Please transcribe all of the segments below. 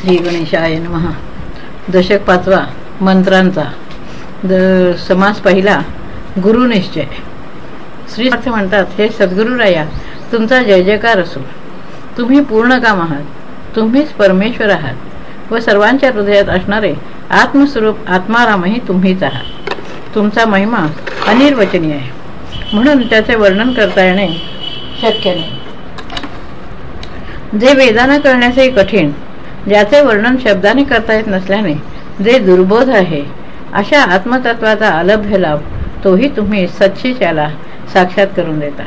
श्री गणेशाय महा दशक पाचवा मंत्रांचा. द समास पहिला गुरुनिश्चय श्री म्हणतात हे सद्गुरुराया तुमचा जय जयकार असो. तुम्ही पूर्ण काम आहात. तुम्हीच परमेश्वर आहात. व सर्वांच्या हृदयात असणारे आत्मस्वरूप आत्मारामही तुम्हीच आहात. तुमचा महिमा अनिर्वचनीय आहे. म्हणून त्याचे वर्णन करता येणे शक्य नाही. जे वेदानं करण्याचे कठीण ज्याचे वर्णन शब्दाने करता येत नसल्याने जे दुर्बोध आहे अशा आत्मतत्वाचा अलभ्य लाभ तोही तुम्ही सच्चिच्याला साक्षात करून देता.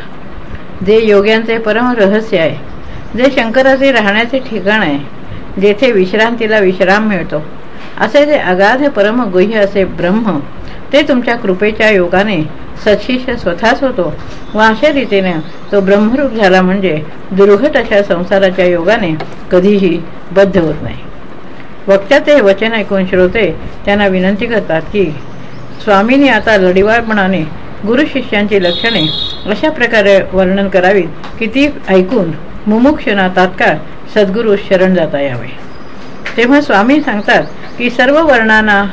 जे योग्यांचे परम रहस्य आहे जे शंकराचे राहण्याचे ठिकाण आहे जेथे विश्रांतीला विश्राम मिळतो असे जे अगाध परम गुह्य असे ब्रह्म ते तुमच्या कृपेच्या योगाने सत्शिष्य स्वतःच होतो. व अशा रीतीने तो ब्रह्मरूप झाला म्हणजे दुर्घट अशा संसाराच्या योगाने कधीही बद्ध होत नाही. वक्त्याचे वचन ऐकून श्रोते त्यांना विनंती करतात की स्वामींनी आता लढिवाळपणाने गुरु शिष्यांची लक्षणे अशा प्रकारे वर्णन करावीत की ती ऐकून मुमुक्षना तात्काळ सद्गुरू शरण जाता यावे. तेव्हा स्वामी सांगतात की सर्व वर्णांना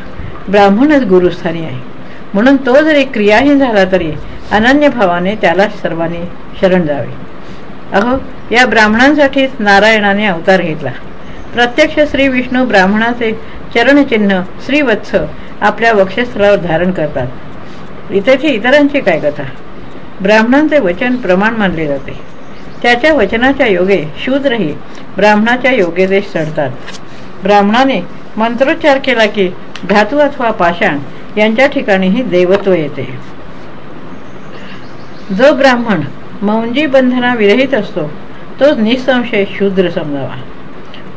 ब्राह्मणच गुरुस्थानी आहे. म्हणून तो जरी क्रियाहीन झाला तरी अनन्य भावाने त्याला सर्वांनी शरण जावे. अहो या ब्राह्मणांसाठीच नारायणाने अवतार घेतला. प्रत्यक्ष श्री विष्णू ब्राह्मणाचे चरणचिन्ह श्रीवत्स आपल्या वक्षस्थळावर धारण करतात. इथेची इतरांची काय कथा? ब्राह्मणांचे वचन प्रमाण मानले जाते. त्याच्या वचनाच्या योगे शूद्रही ब्राह्मणाच्या योगेदेश चढतात ब्राह्मणाने मंत्रोच्चार केला की धातू अथवा पाषाण यांच्या ठिकाणीही देवत्व येते. जो ब्राह्मण मौंजी बंधना विरहित असतो तो निसंशय शूद्र समजावा.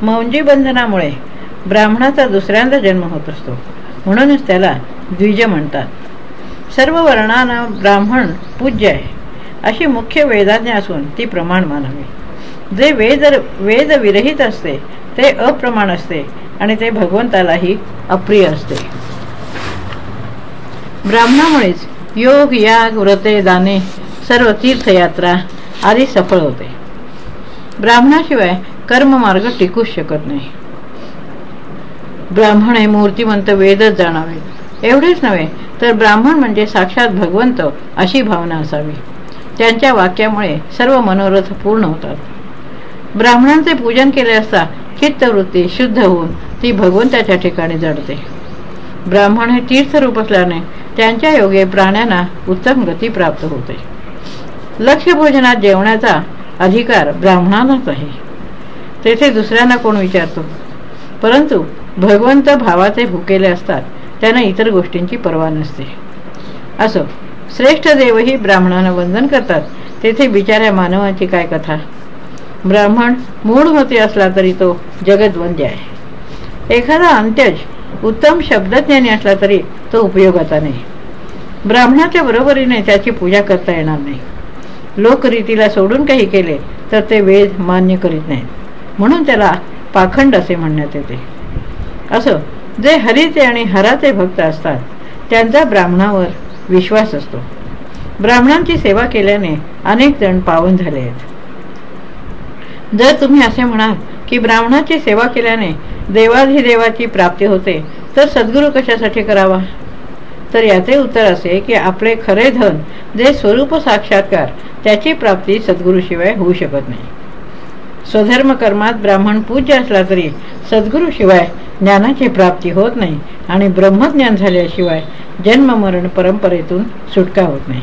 मौंजी बंधनामुळे ब्राह्मणाचा दुसऱ्यांदा जन्म होत असतो म्हणूनच त्याला द्विज म्हणतात. सर्व वर्णांना ब्राह्मण पूज्य आहे अशी मुख्य वेदाज्ञा असून ती प्रमाण मानावी. जे वेद वेद विरहित असते ते अप्रमाण असते आणि ते भगवंतालाही अप्रिय असते. ब्राह्मणामुळेच योग याग व्रते दाने सर्व तीर्थयात्रा आदी सफळ होते. ब्राह्मणाशिवाय कर्ममार्ग टिकूच शकत नाही. ब्राह्मण हे मूर्तिमंत वेदच जाणावे. एवढेच नव्हे तर ब्राह्मण म्हणजे साक्षात भगवंत अशी भावना असावी. त्यांच्या वाक्यामुळे सर्व मनोरथ पूर्ण होतात. ब्राह्मणांचे पूजन केले असता चित्तवृत्ती शुद्ध होऊन ती भगवंताच्या ठिकाणी जडते. ब्राह्मण हे तीर्थरूप असल्याने त्यांच्या योगे प्राण्यांना उत्तम गती प्राप्त होते. लक्ष भोजनात जेवण्याचा अधिकार ब्राह्मणांनाच आहे. तेथे दुसऱ्यांना कोण विचारतो? परंतु भगवंत भावाचे भुकेले असतात त्यांना इतर गोष्टींची पर्वा नसते. असो श्रेष्ठ देवही ब्राह्मणांना वंदन करतात तेथे बिचाऱ्या मानवाची काय कथा? ब्राह्मण मूळ होते असला तरी तो जगद्वंद्य आहे. एखादा अंत्यज उत्तम शब्दज्ञानी असला तरी तो उपयोगाचा नाही. ब्राह्मणाच्या बरोबरीने त्याची पूजा करता येणार नाही. लोकरीतीला सोडून काही केले तर ते वेद मान्य करीत नाहीत. म्हणून त्याला पाखंड असे म्हणण्यात येते. असं जे हरीचे आणि हराचे भक्त असतात त्यांचा ब्राह्मणावर विश्वास असतो. ब्राह्मणांची सेवा केल्याने अनेक जण पावन झाले आहेत. जर तुम्ही असे म्हणाल की ब्राह्मणाची सेवा केल्याने देवाधिदेवाची प्राप्ती होते तर सद्गुरू कशासाठी करावा? तर याचे उत्तर असे की आपले खरे धन जे स्वरूप साक्षात्कार त्याची प्राप्ती सद्गुरूशिवाय होऊ शकत नाही. स्वधर्म कर्मात ब्राह्मण पूज्य असला तरी सद्गुरूशिवाय ज्ञानाची प्राप्ती होत नाही आणि ब्रह्मज्ञान झाल्याशिवाय जन्ममरण परंपरेतून सुटका होत नाही.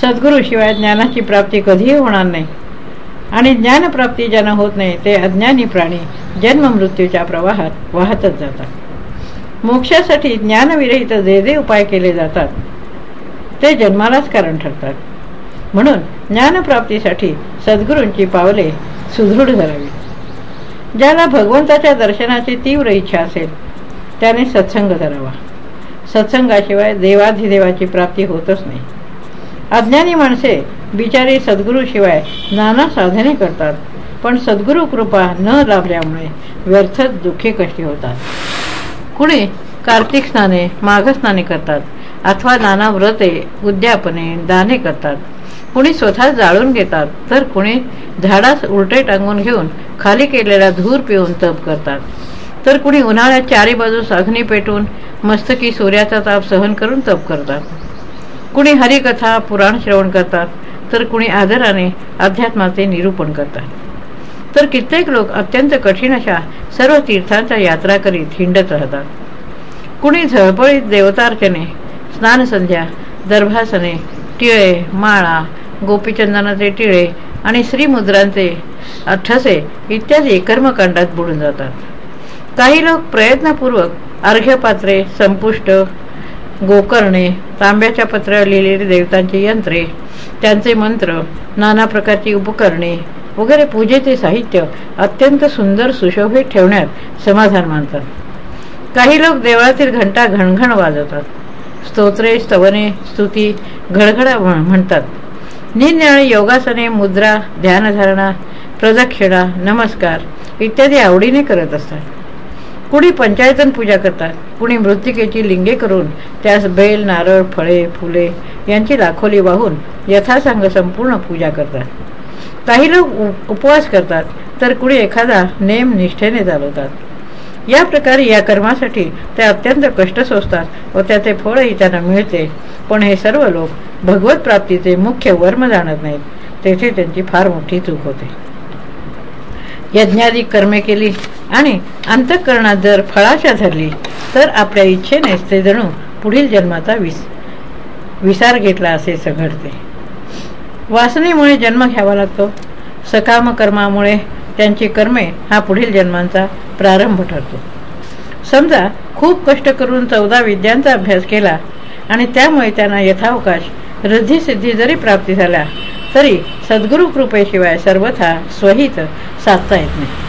सद्गुरूशिवाय ज्ञानाची प्राप्ती कधीही होणार नाही. आणि ज्ञानप्राप्ती ज्यांना होत नाही ते अज्ञानी प्राणी जन्म मृत्यूच्या प्रवाहात वाहतच जातात. मोक्षासाठी ज्ञानविरहित जे जे उपाय केले जातात ते जन्मालाच कारण ठरतात. म्हणून ज्ञानप्राप्तीसाठी सद्गुरूंची पावले सुदृढ करावी ज्याला भगवंताच्या दर्शनाची तीव्र इच्छा असेल त्याने सत्संग धरावा सत्संगाशिवाय देवाधिदेवाची प्राप्ती होतच नाही. अज्ञानी माणसे बिचारी सद्गुरूशिवाय नाना साधने करतात पण सद्गुरू कृपा न लाभल्यामुळे व्यर्थच दुःखी कष्टी होतात. कुणी कार्तिक स्नाने माघस्नाने करतात अथवा नाना व्रते उद्यापने दाने करतात. कुणी स्वतः जाळून घेतात तर कुणी झाडास उलटे टांगून घेऊन खाली केलेला धूर पिऊन तप करतात. तर कुणी उन्हाळ्यात चारी बाजूस अग्नी पेटून मस्तकी सूर्याचा ताप सहन करून तप करतात. कुणी हरिकथा पुराण श्रवण करतात तर कुणी आदराने अध्यात्माचे निरूपण करतात. तर कित्येक लोक अत्यंत कठीण अशा सर्व तीर्थांच्या यात्रा करीत हिंडत राहतात. कुणी झळपळीत देवतार्चने स्नानसंध्या दर्भासने टिळे माळा गोपीचंदनाचे टिळे आणि श्रीमुद्रांचे अठ्ठसे इत्यादी कर्मकांडात बुडून जातात. काही लोक प्रयत्नपूर्वक अर्घ्यपात्रे संपुष्ट गोकर्णे तांब्याच्या पत्रावर लिहिलेली देवतांची यंत्रे त्यांचे मंत्र नाना प्रकारची उपकरणे वगैरे पूजेचे साहित्य अत्यंत सुंदर सुशोभित ठेवण्यात समाधान मानतात. काही लोक देवळातील घंटा घणघण वाजवतात. स्तोत्रे स्तवने स्तुती घडघडा म्हणतात. निरनिराळी योगासने मुद्रा ध्यानधारणा प्रदक्षिणा नमस्कार इत्यादी आवडीने करत असतात. कुणी पंचायतन पूजा करतात कुणी मृत्तिकेची लिंगे करून त्यास बैल नारळ फळे फुले यांची लाखोली वाहून यथासांग संपूर्ण पूजा करतात. काही लोक उपवास करतात तर कुणी एखादा नेम निष्ठेने चालवतात. या प्रकारे या कर्मासाठी ते अत्यंत कष्ट सोसतात व त्याचे फळही त्यांना मिळते. पण हे सर्व लोक भगवत प्राप्तीचे मुख्य वर्म जाणत नाहीत. तेथे त्यांची फार मोठी चूक होते. यज्ञादी कर्मे केली आणि अंतःकरणात जर फळाशा धरली तर आपल्या इच्छेनेच ते जणू पुढील जन्माचा विस विसार घेतला असे सघडते. वासनेमुळे जन्म घ्यावा लागतो. सकाम कर्मामुळे त्यांची कर्मे हा पुढील जन्मांचा प्रारंभ ठरतो. समजा खूप कष्ट करून चौदा विद्यांचा अभ्यास केला आणि त्यामुळे त्यांना यथावकाश सिद्धी जरी प्राप्ती झाल्या तरी सद्गुरु कृपेशिवाय सर्वथा स्वहित साधता येत नाही.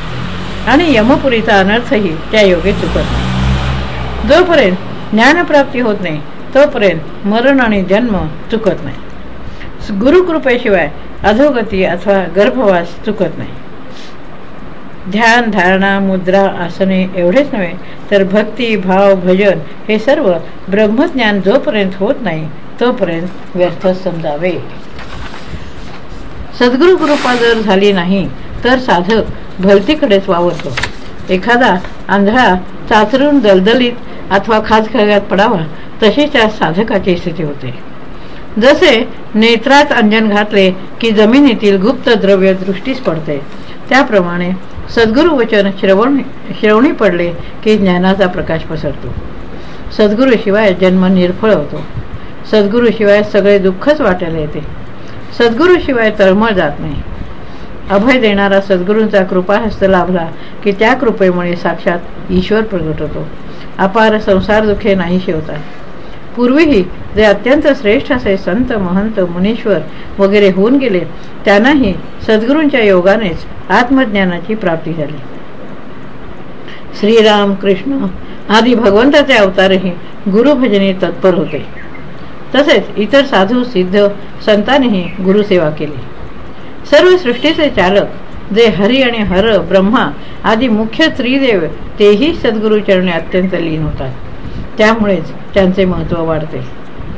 आणि यमपुरीचा अनर्थही त्या योगे चुकत नाही. जोपर्यंत ज्ञानप्राप्ती होत नाही तोपर्यंत मरण आणि जन्म चुकत नाही. गुरुकृपेशिवाय अधोगती अथवा गर्भवास चुकत नाही. ध्यान धारणा मुद्रा आसने एवढेच नव्हे तर भक्ती भाव भजन हे सर्व ब्रह्मज्ञान जोपर्यंत होत नाही तोपर्यंत व्यर्थ समजावे. सद्गुरु कृपा जर झाली नाही तर साधक भलतीकडेच वावरतो. एखादा आंधळा चाचरून दलदलीत अथवा खाजखळ्यात पडावा तशी त्या साधकाची स्थिती होते. जसे नेत्रात अंजन घातले की जमिनीतील गुप्त द्रव्य दृष्टीस पडते त्याप्रमाणे सद्गुरुवचन श्रवण श्रवणी पडले की ज्ञानाचा प्रकाश पसरतो. सद्गुरूशिवाय जन्म निर्फळ होतो. सद्गुरूशिवाय सगळे दुःखच वाटायला येते. सद्गुरूशिवाय तळमळ जात नाही. अभय देणारा सद्गुरूंचा कृपाहस्त लाभला की त्या कृपेमुळे साक्षात ईश्वर प्रगट होतो. अपार संसार दुःखे नाहीशी होतात पूर्वीही जे अत्यंत श्रेष्ठ असे संत महंत मुनीश्वर वगैरे होऊन गेले त्यांनाही सद्गुरूंच्या योगानेच आत्मज्ञानाची प्राप्ती झाली. श्रीराम कृष्ण आदी भगवंताचे अवतारही गुरुभजनी तत्पर होते. तसेच इतर साधू सिद्ध संतांनीही गुरुसेवा केली. सर्व सृष्टीचे चालक जे हरी आणि हर ब्रह्मा आदी मुख्य त्रिदेव तेही सद्गुरुचरणे अत्यंत लीन होतात. त्यामुळेच त्यांचे महत्त्व वाढते.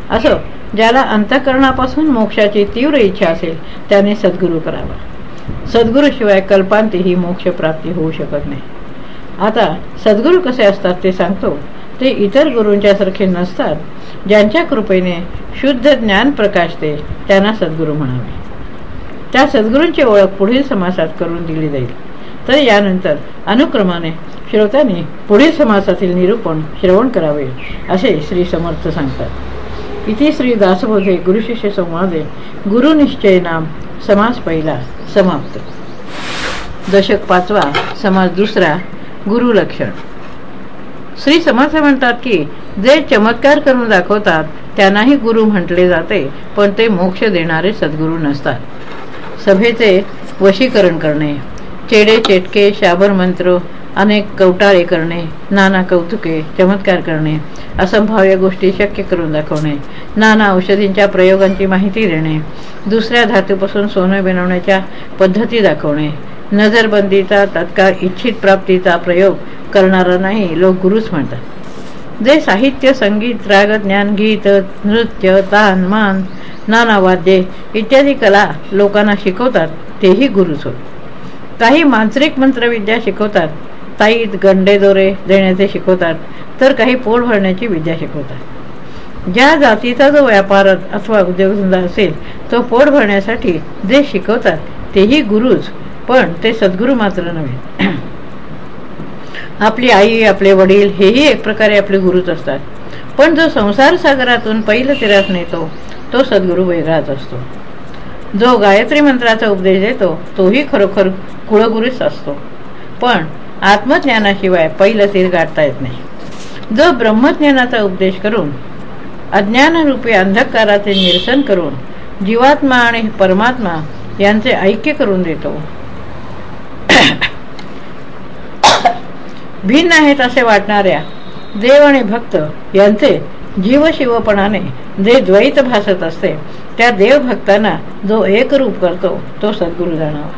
असो ज्याला अंतकरणापासून मोक्षाची तीव्र इच्छा असेल त्याने सद्गुरू करावा. सद्गुरूशिवाय कल्पांतीही मोक्षप्राप्ती होऊ शकत नाही. आता सद्गुरू कसे असतात ते सांगतो. ते इतर गुरूंच्यासारखे नसतात. ज्यांच्या कृपेने शुद्ध ज्ञान प्रकाशते त्यांना सद्गुरू म्हणावे. त्या सद्गुरूंची ओळख पुढील समासात करून दिली जाईल. तर यानंतर अनुक्रमाने श्रोत्यांनी पुढील समासातील निरूपण श्रवण करावे असे श्री समर्थ सांगतात. इथे श्री दासबोधे गुरुशिष्य संवादे गुरुनिश्चय नाम समास पहिला समाप्त. दशक पाचवा समाज दुसरा गुरुलक्षण श्री समर्थ म्हणतात की जे चमत्कार करून दाखवतात त्यांनाही गुरु म्हटले जाते पण ते मोक्ष देणारे सद्गुरू नसतात. सभेचे वशीकरण करणे चेडे चेटके शाबर मंत्र अनेक कवटाळे करणे नाना कौतुके चमत्कार करणे असंभाव्य गोष्टी शक्य करून दाखवणे नाना औषधींच्या प्रयोगांची माहिती देणे दुसऱ्या धातूपासून सोनं बनवण्याच्या पद्धती दाखवणे नजरबंदीचा तत्काळ इच्छित प्राप्तीचा प्रयोग करणारा नाही लोक गुरुच म्हणतात. जे साहित्य संगीत राग ज्ञान गीत नृत्य तान मान नाना वाद्ये इत्यादी कला लोकांना शिकवतात तेही गुरुच होत काही मांत्रिक मंत्रविद्या शिकवतात ताईत गंडे दोरे देण्याचे शिकवतात तर काही पोट भरण्याची विद्या शिकवतात. ज्या जातीचा जो व्यापार अथवा उद्योगधंदा असेल तो पोट भरण्यासाठी जे शिकवतात तेही गुरुच पण ते सद्गुरू मात्र नव्हे. आपली आई आपले वडील हेही एक प्रकारे आपले गुरुच असतात. पण जो संसार सागरातून पहिलं तिरास नेतो तो सद्गुरू वेगळाच असतो. जो गायत्री मंत्राचा उपदेश देतो तोही खरोखर कुळगुरूच असतो. पण आत्मज्ञानाशिवाय पहिलं तीर गाठता येत नाही. जो ब्रह्मज्ञानाचा उपदेश करून अज्ञानरूपी अंधकाराचे निरसन करून जीवात्मा आणि परमात्मा यांचे ऐक्य करून देतो. भिन्न आहेत असे वाटणाऱ्या देव आणि भक्त यांचे जीवशिवपणाने जे द्वैत भासत असते त्या देवभक्तांना जो एकरूप करतो तो सद्गुरू जाणावा.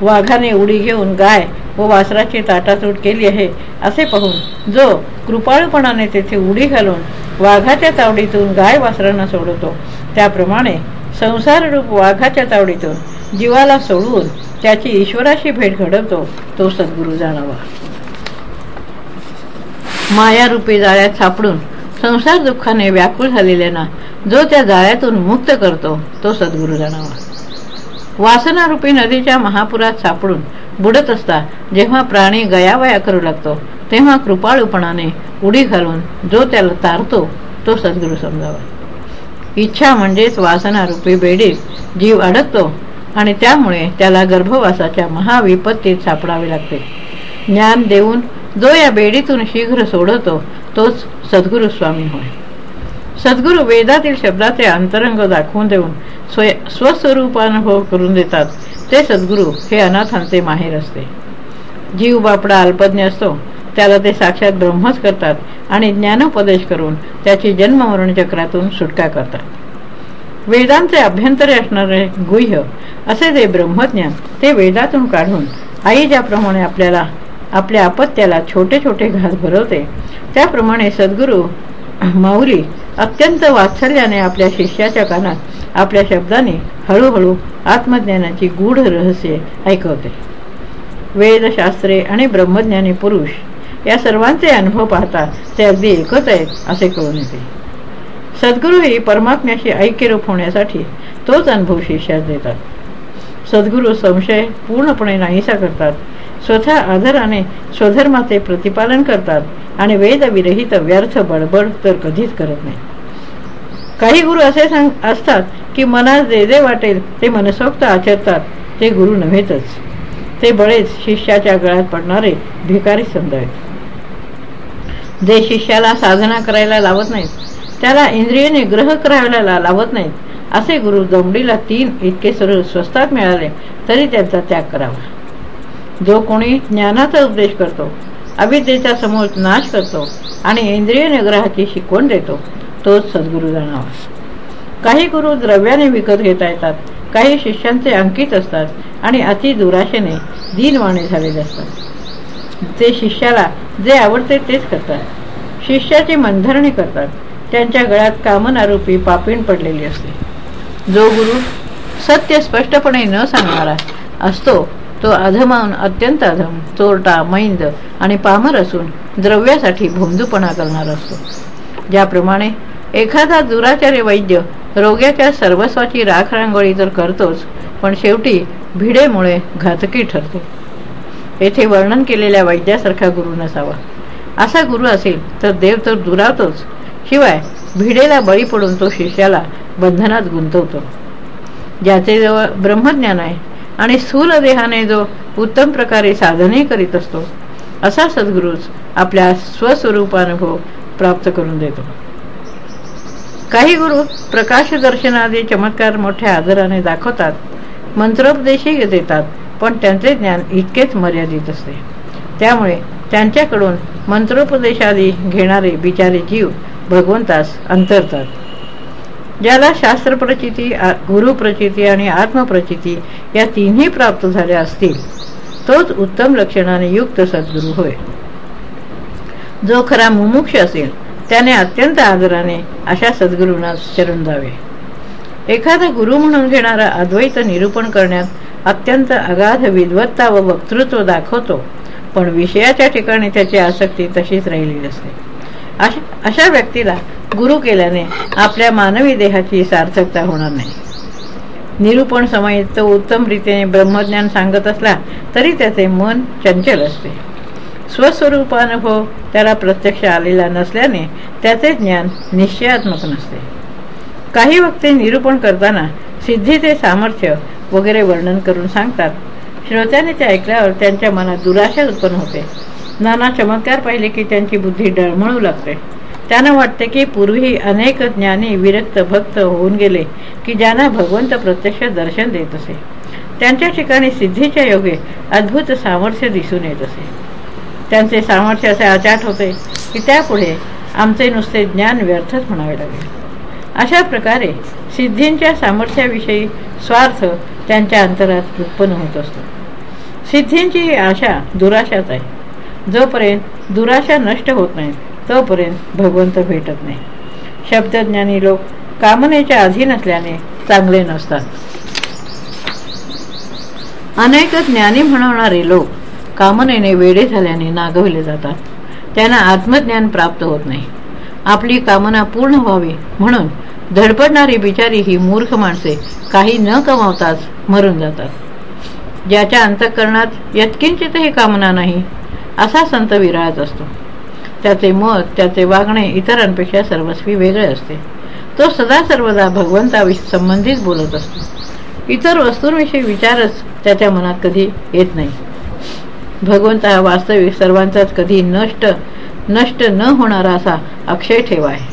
वाघाने उडी घेऊन गाय व वासराची ताटातूट केली आहे असे पाहून जो कृपाळूपणाने तेथे उडी घालून वाघाच्या तावडीतून गाय वासरांना सोडवतो त्याप्रमाणे संसाररूप वाघाच्या तावडीतून जीवाला सोडवून त्याची ईश्वराशी भेट घडवतो तो सद्गुरू जाणावा. मायारूपी जाळ्यात सापडून संसार दुःखाने व्याकुळ झालेल्यांना जो त्या जाळ्यातून मुक्त करतो तो सद्गुरू जाणावा वासनारूपी नदीच्या महापुरात सापडून बुडत असता जेव्हा प्राणी गयावया करू लागतो तेव्हा कृपाळूपणाने उडी घालून जो त्याला तारतो तो सद्गुरू समजावा. इच्छा म्हणजेच वासनारूपी बेडीत जीव अडकतो आणि त्यामुळे त्याला गर्भवासाच्या महाविपत्तीत सापडावे लागते. ज्ञान देऊन जो या बेडीतून शीघ्र सोडवतो तोच सद्गुरू स्वामी होय. सद्गुरू वेदातील शब्दाचे अंतरंग दाखवून देऊन स्वय स्वस्वरूपानुभव हो करून देतात ते सद्गुरू हे अनाथांचे माहेर असते. जीव बापडा अल्पज्ञ असतो त्याला ते साक्षात ब्रह्मच करतात आणि ज्ञानोपदेश करून त्याची जन्ममरण चक्रातून सुटका करतात. वेदांचे अभ्यंतरे असणारे गुह्य असे जे ब्रह्मज्ञान ते वेदातून काढून आई ज्याप्रमाणे आपल्याला आपल्या अपत्याला छोटे छोटे घास भरवते. त्याप्रमाणे सद्गुरू माऊली अत्यंत वात्सल्याने आपल्या शिष्याच्या कानात आपल्या शब्दाने हळूहळू आत्मज्ञानाची गूढ रहस्ये ऐकवते. वेदशास्त्रे आणि ब्रह्मज्ञानी पुरुष या सर्वांचे अनुभव पाहता ते अगदी एकच आहेत असे कळून येते. सद्गुरू ही परमात्म्याशी ऐक्यरूप होण्यासाठी तोच अनुभव शिष्यात देतात. सद्गुरू संशय पूर्णपणे नाहीसा करतात स्वतः आदराने स्वधर्माचे प्रतिपालन करतात आणि वेदविरहित व्यर्थ बडबड तर कधीच करत नाही. काही गुरु असे सांग असतात की मनात जे जे वाटेल ते मनसोक्त आचरतात ते गुरु नव्हेतच. ते बळेच शिष्याच्या गळ्यात पडणारे भिकारी समजावेत जे शिष्याला साधना करायला लावत नाहीत त्याला इंद्रिय निग्रह करायला लावत नाहीत असे गुरु दमडीला तीन इतके सरळ स्वस्तात मिळाले तरी त्यांचा त्याग करावा. जो कोणी ज्ञानाचा उपदेश करतो अविद्येचा समोर नाश करतो आणि इंद्रिय निग्रहाची शिकवण देतो तोच सद्गुरू जाणावा काही गुरु द्रव्याने विकत घेता येतात काही शिष्यांचे अंकित असतात आणि अति दुराशेने दिनवाणे झालेले असतात. ते शिष्याला जे आवडते तेच करतात. शिष्याची मनधरणी करतात. त्यांच्या गळ्यात कामनारूपी पापीण पडलेली असते. जो गुरु सत्य स्पष्टपणे न सांगणारा असतो तो अधमाहून अत्यंत अधम चोरटा मैंद आणि पामर असून द्रव्यासाठी भोंदूपणा करणार असतो. ज्याप्रमाणे एखादा दुराचार्य वैद्य रोग्याच्या सर्वस्वाची राख रांगोळी तर करतोच पण शेवटी भिडेमुळे घातकी ठरते. येथे वर्णन केलेल्या वैद्यासारखा गुरु नसावा. असा गुरु असेल तर देव तर दुरावतोच. शिवाय भिडेला बळी पडून तो शिष्याला बंधनात गुंतवतो. ज्याचे जवळ ब्रह्मज्ञान आहे आणि स्थूल देहाने जो उत्तम प्रकारे साधने करीत असतो असा सद्गुरूच आपल्या स्वस्वरूपानुभव प्राप्त करून देतो. काही गुरु प्रकाश दर्शनादी चमत्कार मोठ्या आदराने दाखवतात मंत्रोपदेशही देतात पण त्यांचे ज्ञान इतकेच मर्यादित असते. त्यामुळे त्यांच्याकडून मंत्रोपदेशादी घेणारे बिचारे जीव भगवंतास अंतरतात. ज्याला शास्त्रप्रचिती गुरुप्रचिती आणि आत्मप्रचिती या तिन्ही प्राप्त झाल्या असतील तोच उत्तम लक्षणाने युक्त सद्गुरू होय. जो खरा मुमुक्ष असेल त्याने अत्यंत आदराने अशा सद्गुरूंना शरण जावे एखादा गुरु म्हणून घेणारा अद्वैत निरूपण करण्यात अत्यंत अगाध विद्वत्ता व वक्तृत्व दाखवतो पण विषयाच्या ठिकाणी त्याची आसक्ती तशीच राहिलेली असते. अशा अशा व्यक्तीला गुरु केल्याने आपल्या मानवी देहाची सार्थकता होणार नाही. निरूपण समय तो उत्तम रीतीने ब्रह्मज्ञान सांगत असला तरी त्याचे मन चंचल असते. स्वस्वरूपानुभव त्याला प्रत्यक्ष आलेला नसल्याने त्याचे ज्ञान निश्चयात्मक नसते. काही वक्ते निरूपण करताना सिद्धीचे सामर्थ्य वगैरे वर्णन करून सांगतात. श्रोत्याने ते ऐकल्यावर त्यांच्या मनात दुराशा उत्पन्न होते. नाना चमत्कार पाहिले की त्यांची बुद्धी डळमळू लागते. त्यांना वाटते की पूर्वी अनेक ज्ञानी विरक्त भक्त होऊन गेले की ज्यांना भगवंत प्रत्यक्ष दर्शन देत असे. त्यांच्या ठिकाणी सिद्धीच्या योगे अद्भुत सामर्थ्य दिसून येत असे. त्यांचे सामर्थ्य असे आचाट होते की त्यापुढे आमचे नुसते ज्ञान व्यर्थच म्हणावे लागेल. अशा प्रकारे सिद्धींच्या सामर्थ्याविषयी स्वार्थ त्यांच्या अंतरात उत्पन्न होत असतो. सिद्धींची ही आशा दुराशाच आहे. जोपर्यंत दुराशा नष्ट होत नाही तोपर्यंत भगवंत भेटत नाही. शब्दज्ञानी लोक कामनेच्या अधीन असल्याने चांगले नसतात. अनेक ज्ञानी म्हणवणारे लोक कामनेने वेडे झाल्याने नागविले जातात. त्यांना आत्मज्ञान प्राप्त होत नाही. आपली कामना पूर्ण व्हावी म्हणून धडपडणारी बिचारी ही मूर्ख माणसे काही न कमावताच मरून जातात. ज्याच्या अंतःकरणात यत्किंचितही कामना नाही असा संत विराळत असतो. त्याचे मत त्याचे वागणे इतरांपेक्षा सर्वस्वी वेगळे असते. तो सदा सर्वदा भगवंताविषयी संबंधित बोलत असतो. इतर वस्तूंविषयी विचारच त्याच्या मनात कधी येत नाही. भगवंत हा वास्तविक सर्वांचाच कधी नष्ट नष्ट न होणारा असा अक्षय ठेवा आहे.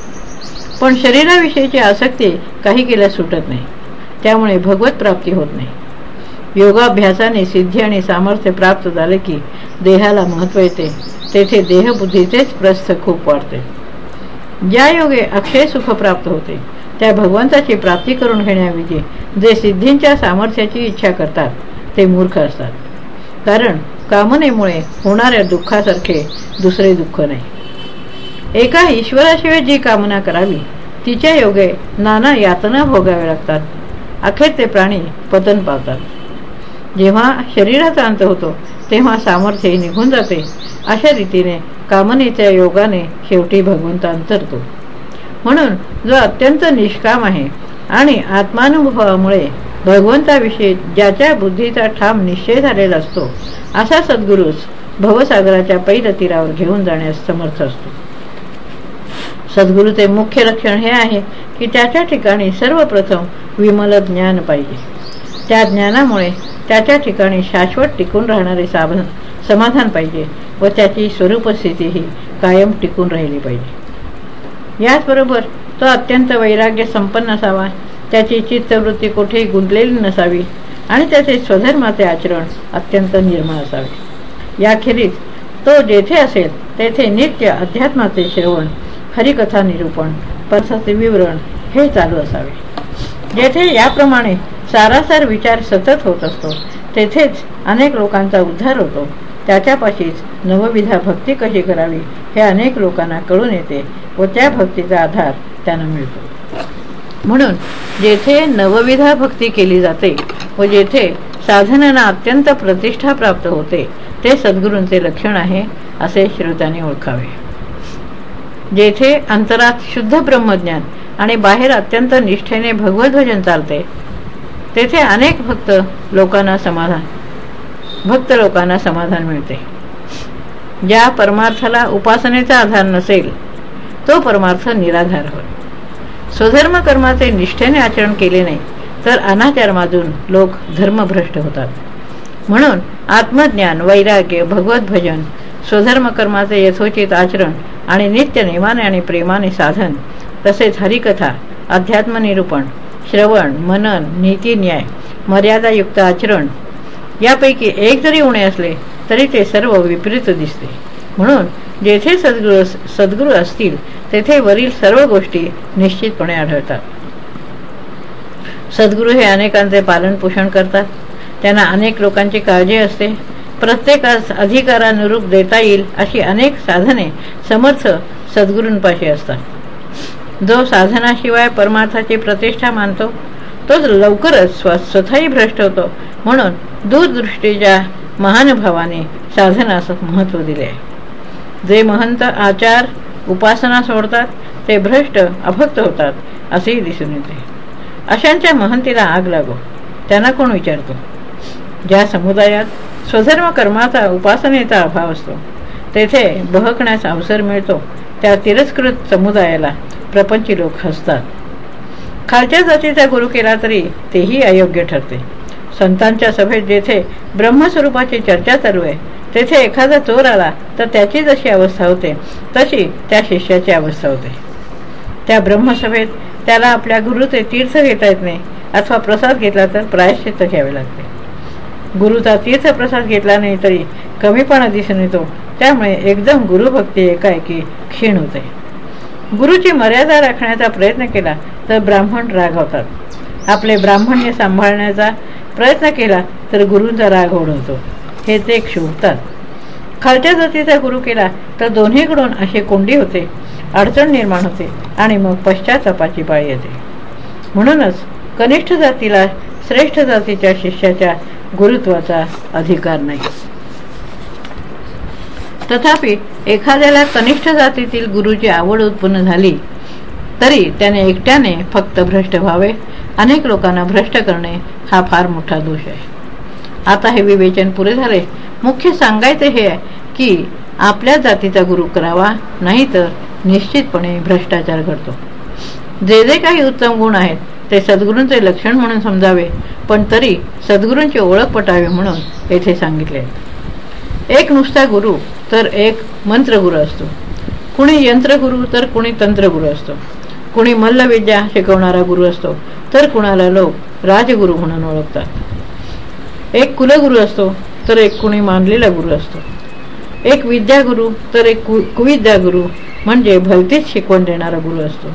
पण शरीराविषयीची आसक्ती काही केल्यास सुटत नाही. त्यामुळे भगवत प्राप्ती होत नाही. योगाभ्यासाने सिद्धी आणि सामर्थ्य प्राप्त झाले की देहाला महत्त्व येते. तेथे देहबुद्धीचेच प्रस्थ खूप वाढते. ज्या योगे अक्षय सुख प्राप्त होते त्या भगवंताची प्राप्ती करून घेण्याऐवजी जे सिद्धींच्या सामर्थ्याची इच्छा करतात ते मूर्ख असतात. कारण कामनेमुळे होणाऱ्या दुःखासारखे दुसरे दुःख नाही. एका ईश्वराशिवाय जी कामना करावी तिच्या योगे नाना यातना भोगाव्या लागतात. अखेर ते प्राणी पतन पावतात. जेव्हा शरीराचा अंत होतो तेव्हा सामर्थ्य निघून जाते. अशा रीतीने कामनेच्या योगाने शेवटी भगवंत अंतरतो. म्हणून जो अत्यंत निष्काम आहे आणि आत्मानुभवामुळे भगवंताविषयी ज्याच्या बुद्धीचा ठाम निश्चय झालेला असतो असा सद्गुरूच भवसागराच्या पैल तीरावर घेऊन जाण्यास समर्थ असतो. सद्गुरूचे मुख्य लक्षण हे आहे की त्याच्या ठिकाणी सर्वप्रथम विमल ज्ञान पाहिजे. त्या ज्ञानामुळे त्याच्या ठिकाणी शाश्वत टिकून राहणारे साधन समाधान पाहिजे व त्याची स्वरूपस्थितीही कायम टिकून राहिली पाहिजे. याचबरोबर तो अत्यंत वैराग्य संपन्न असावा त्याची चित्तवृत्ती कुठेही गुंतलेली नसावी आणि त्याचे स्वधर्माचे आचरण अत्यंत निर्मळ असावे. याखेरीज तो जेथे असेल तेथे नित्य अध्यात्माचे श्रवण हरिकथा निरूपण पथाचे विवरण हे चालू असावे. जेथे याप्रमाणे सारासार विचार सतत होत असतो तेथेच अनेक लोकांचा उद्धार होतो. त्याच्यापाशीच नवविधा भक्ती कशी करावी हे अनेक लोकांना कळून येते व त्या भक्तीचा आधार त्यांना मिळतो. म्हणून जेथे नवविधा भक्ती केली जाते व जेथे साधनांना अत्यंत प्रतिष्ठा प्राप्त होते ते सद्गुरूंचे लक्षण आहे असे श्रोत्याने ओळखावे. जेथे अंतरात शुद्ध ब्रह्मज्ञान आणि बाहेर अत्यंत निष्ठेने भगवत भजन चालते तेथे अनेक भक्त लोकांना समाधान भक्त लोकांना समाधान मिळते. ज्या परमार्थाला उपासनेचा आधार नसेल तो परमार्थ निराधार होय. स्वधर्म कर्माचे निष्ठेने आचरण केले नाही तर अनाचारमाजून लोक धर्मभ्रष्ट होतात. म्हणून आत्मज्ञान वैराग्य भगवत भजन स्वधर्म कर्माचे यथोचित आचरण आणि नित्य नेमाने आणि प्रेमाने साधन तसेच हरिकथा अध्यात्मनिरूपण श्रवण मनन नीतीन्याय मर्यादायुक्त आचरण यापैकी एक जरी उणे असले तरी ते सर्व विपरीत दिसते. म्हणून जेथे सद्गुरू सद्गुरू असतील तेथे वरील सर्व गोष्टी निश्चितपणे आढळतात. सद्गुरू हे अनेकांचे पालन पोषण करतात. त्यांना अनेक लोकांची काळजी असते. प्रत्येकास अधिकारानुरूप देता येईल अशी अनेक साधने समर्थ सद्गुरूंपाशी असतात. जो साधनाशिवाय परमार्थाची प्रतिष्ठा मानतो तोच लवकरच स्व स्वतःही भ्रष्ट होतो. म्हणून दूरदृष्टीच्या महानुभावाने साधनास महत्त्व दिले आहे. जे महंत आचार उपासना सोडतात ते भ्रष्ट अभक्त होतात असेही दिसून येते. अशांच्या महंतीला आग लागो. त्यांना कोण विचारतो? ज्या समुदायात स्वधर्म कर्माचा उपासनेचा अभाव असतो तेथे बहकण्यास अवसर मिळतो त्या तिरस्कृत समुदायाला प्रपंची लोक हसतात. खालच्या जातीचा गुरु केला तरी तेही अयोग्य ठरते. संतांच्या सभेत जेथे ब्रह्मस्वरूपाची चर्चा चालू आहे तेथे एखादा चोर आला तर त्याची जशी अवस्था होते तशी त्या शिष्याची अवस्था होते. त्या ब्रह्मसभेत त्याला आपल्या गुरुचे तीर्थ घेता येत नाही अथवा प्रसाद घेतला तर प्रायश्चित्त घ्यावे लागते. गुरुचा तीर्थप्रसाद घेतला नाही तरी कमीपणा दिसून येतो. त्यामुळे एकदम गुरुभक्ती एकाएकी क्षीण होते. गुरुची मर्यादा राखण्याचा प्रयत्न केला तर ब्राह्मण रागवतात. आपले ब्राह्मण्य सांभाळण्याचा प्रयत्न केला तर गुरूंचा राग ओढवतो. हे ते क्षोभतात. खालच्या जातीचा गुरु केला तर दोन्हीकडून असे कोंडी होते. अडचण निर्माण होते आणि मग पश्चातापाची पाळी येते. म्हणूनच कनिष्ठ जातीला श्रेष्ठ जातीच्या शिष्याच्या गुरुत्वाचा अधिकार नाही. तथापि एखाद्याला कनिष्ठ जातीतील गुरुची आवड उत्पन्न झाली तरी त्याने एकट्याने फक्त भ्रष्ट व्हावे. अनेक लोकांना भ्रष्ट करणे हा फार मोठा दोष आहे. आता हे विवेचन पुरे झाले. मुख्य सांगायचे हे की आपल्या जातीचा गुरु करावा नाहीतर निश्चितपणे भ्रष्टाचार घडतो. जे जे काही उत्तम गुण आहेत ते सद्गुरूंचे लक्षण म्हणून समजावे पण तरी सद्गुरूंची ओळख पटावी म्हणून येथे सांगितले. एक नुसता गुरु तर एक मंत्रगुरु असतो. कुणी यंत्रगुरु तर कुणी तंत्रगुरू असतो. कुणी मल्लविद्या शिकवणारा गुरु असतो तर कुणाला लोक राजगुरु म्हणून ओळखतात. एक कुलगुरु असतो तर एक कुणी मानलेला गुरु असतो. एक विद्यागुरु तर एक कु कुविद्यागुरू म्हणजे भलतीच शिकवण देणारा गुरु असतो.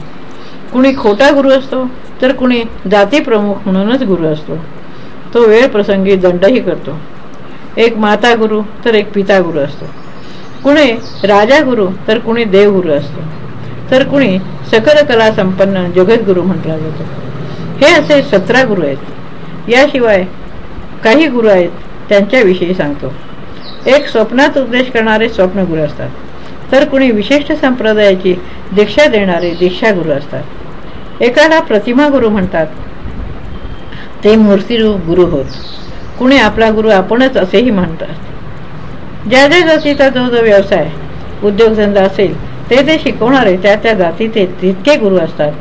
कुणी खोटा गुरु असतो तर कुणी जातीप्रमुख म्हणूनच गुरु असतो. तो वेळ प्रसंगी दंडही करतो. एक माता गुरु तर एक पिता गुरु असतो. कुणी राजा गुरु तर कुणी देवगुरु असतो. तर कुणी सकल कला संपन्न जगद्गुरु म्हटला जातो. हे असे सतरा गुरु आहेत. याशिवाय काही गुरु आहेत त्यांच्याविषयी सांगतो. एक स्वप्नात उपदेश करणारे स्वप्नगुरु असतात. तर कुणी विशिष्ट संप्रदायाची दीक्षा देणारे दीक्षागुरू असतात. एकाला प्रतिमा गुरु म्हणतात. ते मूर्तीरूप गुरु होत. कुणी आपला गुरु आपणच असेही म्हणतात. ज्या ज्या जातीचा जो जो व्यवसाय उद्योगधंदा असेल ते ते शिकवणारे त्या त्या जातीचे तितके गुरु असतात.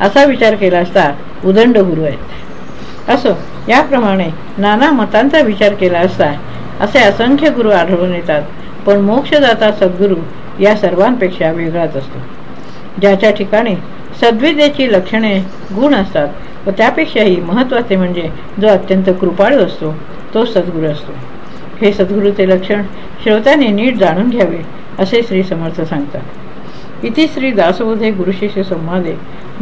असा विचार केला असता उदंड गुरु आहेत. असो याप्रमाणे नाना मतांचा विचार केला असता असे असंख्य गुरु आढळून येतात. पण मोक्षदाता सद्गुरू या सर्वांपेक्षा वेगळाच असतो. ज्याच्या ठिकाणी सद्विद्येची लक्षणे गुण असतात व त्यापेक्षाही महत्त्वाचे म्हणजे जो अत्यंत कृपाळू असतो तो सद्गुरू असतो. हे सद्गुरूचे लक्षण श्रोत्याने नीट जाणून घ्यावे असे श्री समर्थ सांगतात. इथे श्री दासबोधे गुरुशिष्य संवादे.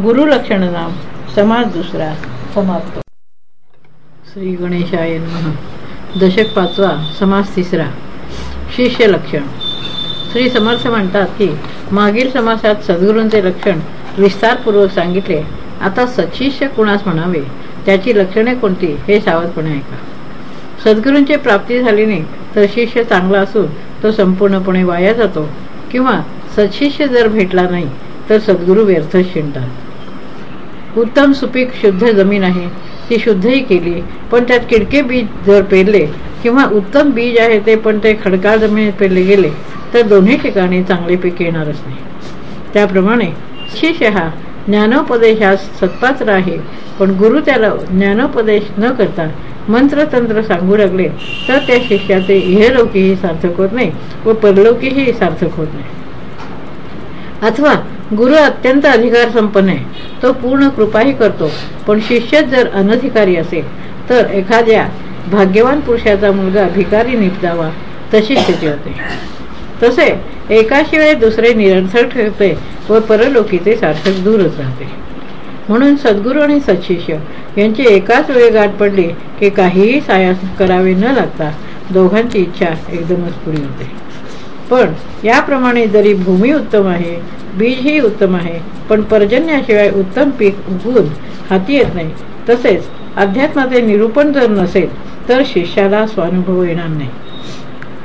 गुरुलक्षण नाम समाज दुसरा समाप्त. श्री गणेशाय नमः. दशक पाचवा समास तिसरा. शिष्य लक्षण. श्री समर्थ म्हणतात की मागील समासात सद्गुरूंचे लक्षण विस्तारपूर्वक सांगितले आता सचिष्य कुणास म्हणावे? त्याची लक्षणे कोणती? हे सावधपणे ऐका. सद्गुरूंची प्राप्ती झाली नाही तर शिष्य चांगला असून तो संपूर्णपणे वाया जातो. किंवा सत्शिष्य जर भेटला नाही तर सद्गुरू व्यर्थच शिणतात उत्तम सुपीक शुद्ध जमीन आहे ती शुद्धही केली पण त्यात किडके बीज जर पेरले किंवा उत्तम बीज आहे ते पण ते खडकाळ जमिनीत पेरले गेले तर दोन्ही ठिकाणी चांगले पीक येणारच नाही. त्याप्रमाणे शिष्य ज्ञानोपदेशास सत्पात्र आहे. पण गुरु त्याला ज्ञानोपदेश न करता मंत्रतंत्र सांगू लागले तर त्या शिष्याचे इहलोकीही सार्थक होत नाही व परलोकीही सार्थक होत नाही. अथवा गुरु अत्यंत अधिकार संपन्न आहे तो पूर्ण कृपाही करतो. पण शिष्य जर अनधिकारी असेल तर एखाद्या भाग्यवान पुरुषाचा मुलगा भिकारी निपजावा तशी स्थिती होते. तसे एकाशिवाय दुसरे निरर्थक ठेवते व परलोकीचे सार्थक दूरच राहते. म्हणून सद्गुरू आणि सत्शिष्य यांची एकाच वेळी गाठ पडली की काहीही सायास करावे न लागता दोघांची इच्छा एकदमच पुरी होते. पण याप्रमाणे जरी भूमी उत्तम आहे बीजही उत्तम आहे पण पर्जन्याशिवाय उत्तम पीक उगवून हाती येत नाही. तसेच अध्यात्माचे निरूपण जर नसेल तर शिष्याला स्वानुभव येणार नाही.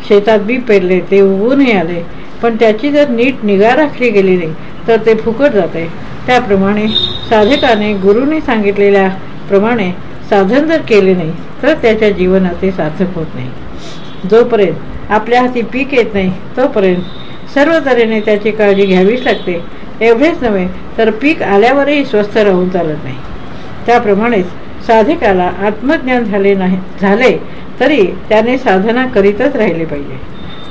शेतात बी पेरले ते उगवूनही आले. पण त्याची जर नीट निगा राखली गेली नाही तर ते फुकट जाते. त्याप्रमाणे साधकाने गुरुने सांगितलेल्या प्रमाणे साधन जर केले नाही तर त्याच्या जीवनात ते सार्थक होत नाही. जोपर्यंत आपल्या हाती पीक येत नाही तोपर्यंत सर्व तऱ्हेने त्याची काळजी घ्यावीच लागते. एवढेच नव्हे तर पीक आल्यावरही स्वस्थ राहून चालत नाही. त्याप्रमाणेच साधकाला आत्मज्ञान झाले नाही झाले तरी त्याने साधना करीतच राहिले पाहिजे.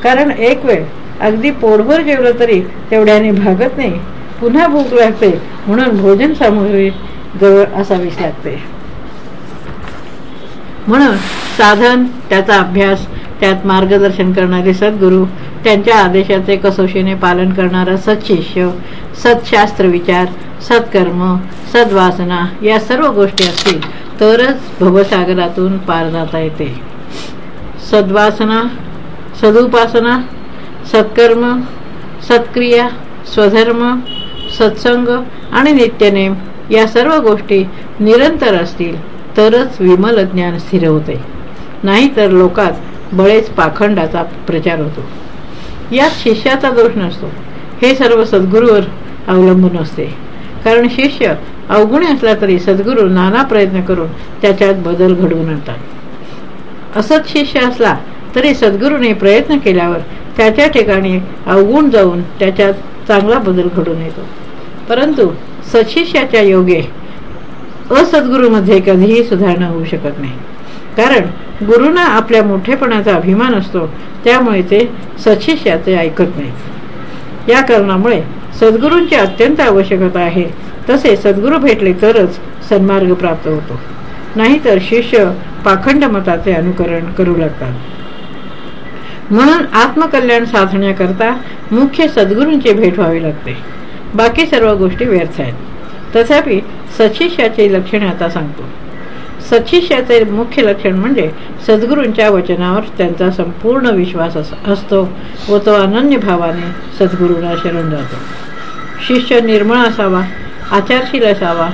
कारण एक वेळ अगदी पोटभर जेवलं तरी तेवढ्याने भागत नाही. पुन्हा भूक लागते म्हणून भोजन सामग्री जवळ असावीच लागते. म्हणून साधन त्याचा अभ्यास त्यात मार्गदर्शन करणारे सद्गुरू त्यांच्या आदेशाचे कसोशीने पालन करणारा सत्शिष्य सत्शास्त्र विचार सत्कर्म सद्वासना या सर्व गोष्टी असतील तरच भवसागरातून पार जाता येते. सद्वासना सदुपासना सत्कर्म सत्क्रिया स्वधर्म सत्संग आणि नित्यनेम या सर्व गोष्टी निरंतर असतील तरच विमल ज्ञान स्थिर होते. नाहीतर लोकात बळेच पाखंडाचा प्रचार होतो. यात शिष्याचा दोष नसतो. हे सर्व सद्गुरूवर अवलंबून असते. कारण शिष्य अवगुणी असला तरी सद्गुरू नाना प्रयत्न करून त्याच्यात बदल घडवून आणतात. असत शिष्य असला तरी सद्गुरूने प्रयत्न केल्यावर त्याच्या ठिकाणी अवगुण जाऊन त्याच्यात चांगला बदल घडून येतो. परंतु सशिष्याच्या योगे असद्गुरूमध्ये कधीही सुधारणा होऊ शकत नाही. कारण गुरुना आपल्या मोठेपणाचा अभिमान असतो त्यामुळे ते सशिष्याचे ऐकत नाहीत. या कारणामुळे सद्गुरूंची अत्यंत आवश्यकता आहे. तसे सद्गुरू भेटले तरच सन्मार्ग प्राप्त होतो. नाहीतर शिष्य पाखंड मताचे अनुकरण करू लागतात. म्हणून आत्मकल्याण साधण्याकरता मुख्य सद्गुरूंची भेट व्हावी लागते. बाकी सर्व गोष्टी व्यर्थ आहेत. तथापि सशिष्याचे लक्षण आता सांगतो. सचिष्याचे मुख्य लक्षण म्हणजे सद्गुरूंच्या वचनावर त्यांचा संपूर्ण विश्वास असतो व तो अनन्य भावाने सद्गुरूंना शरण जातो. शिष्य निर्मळ असावा आचारशील असावा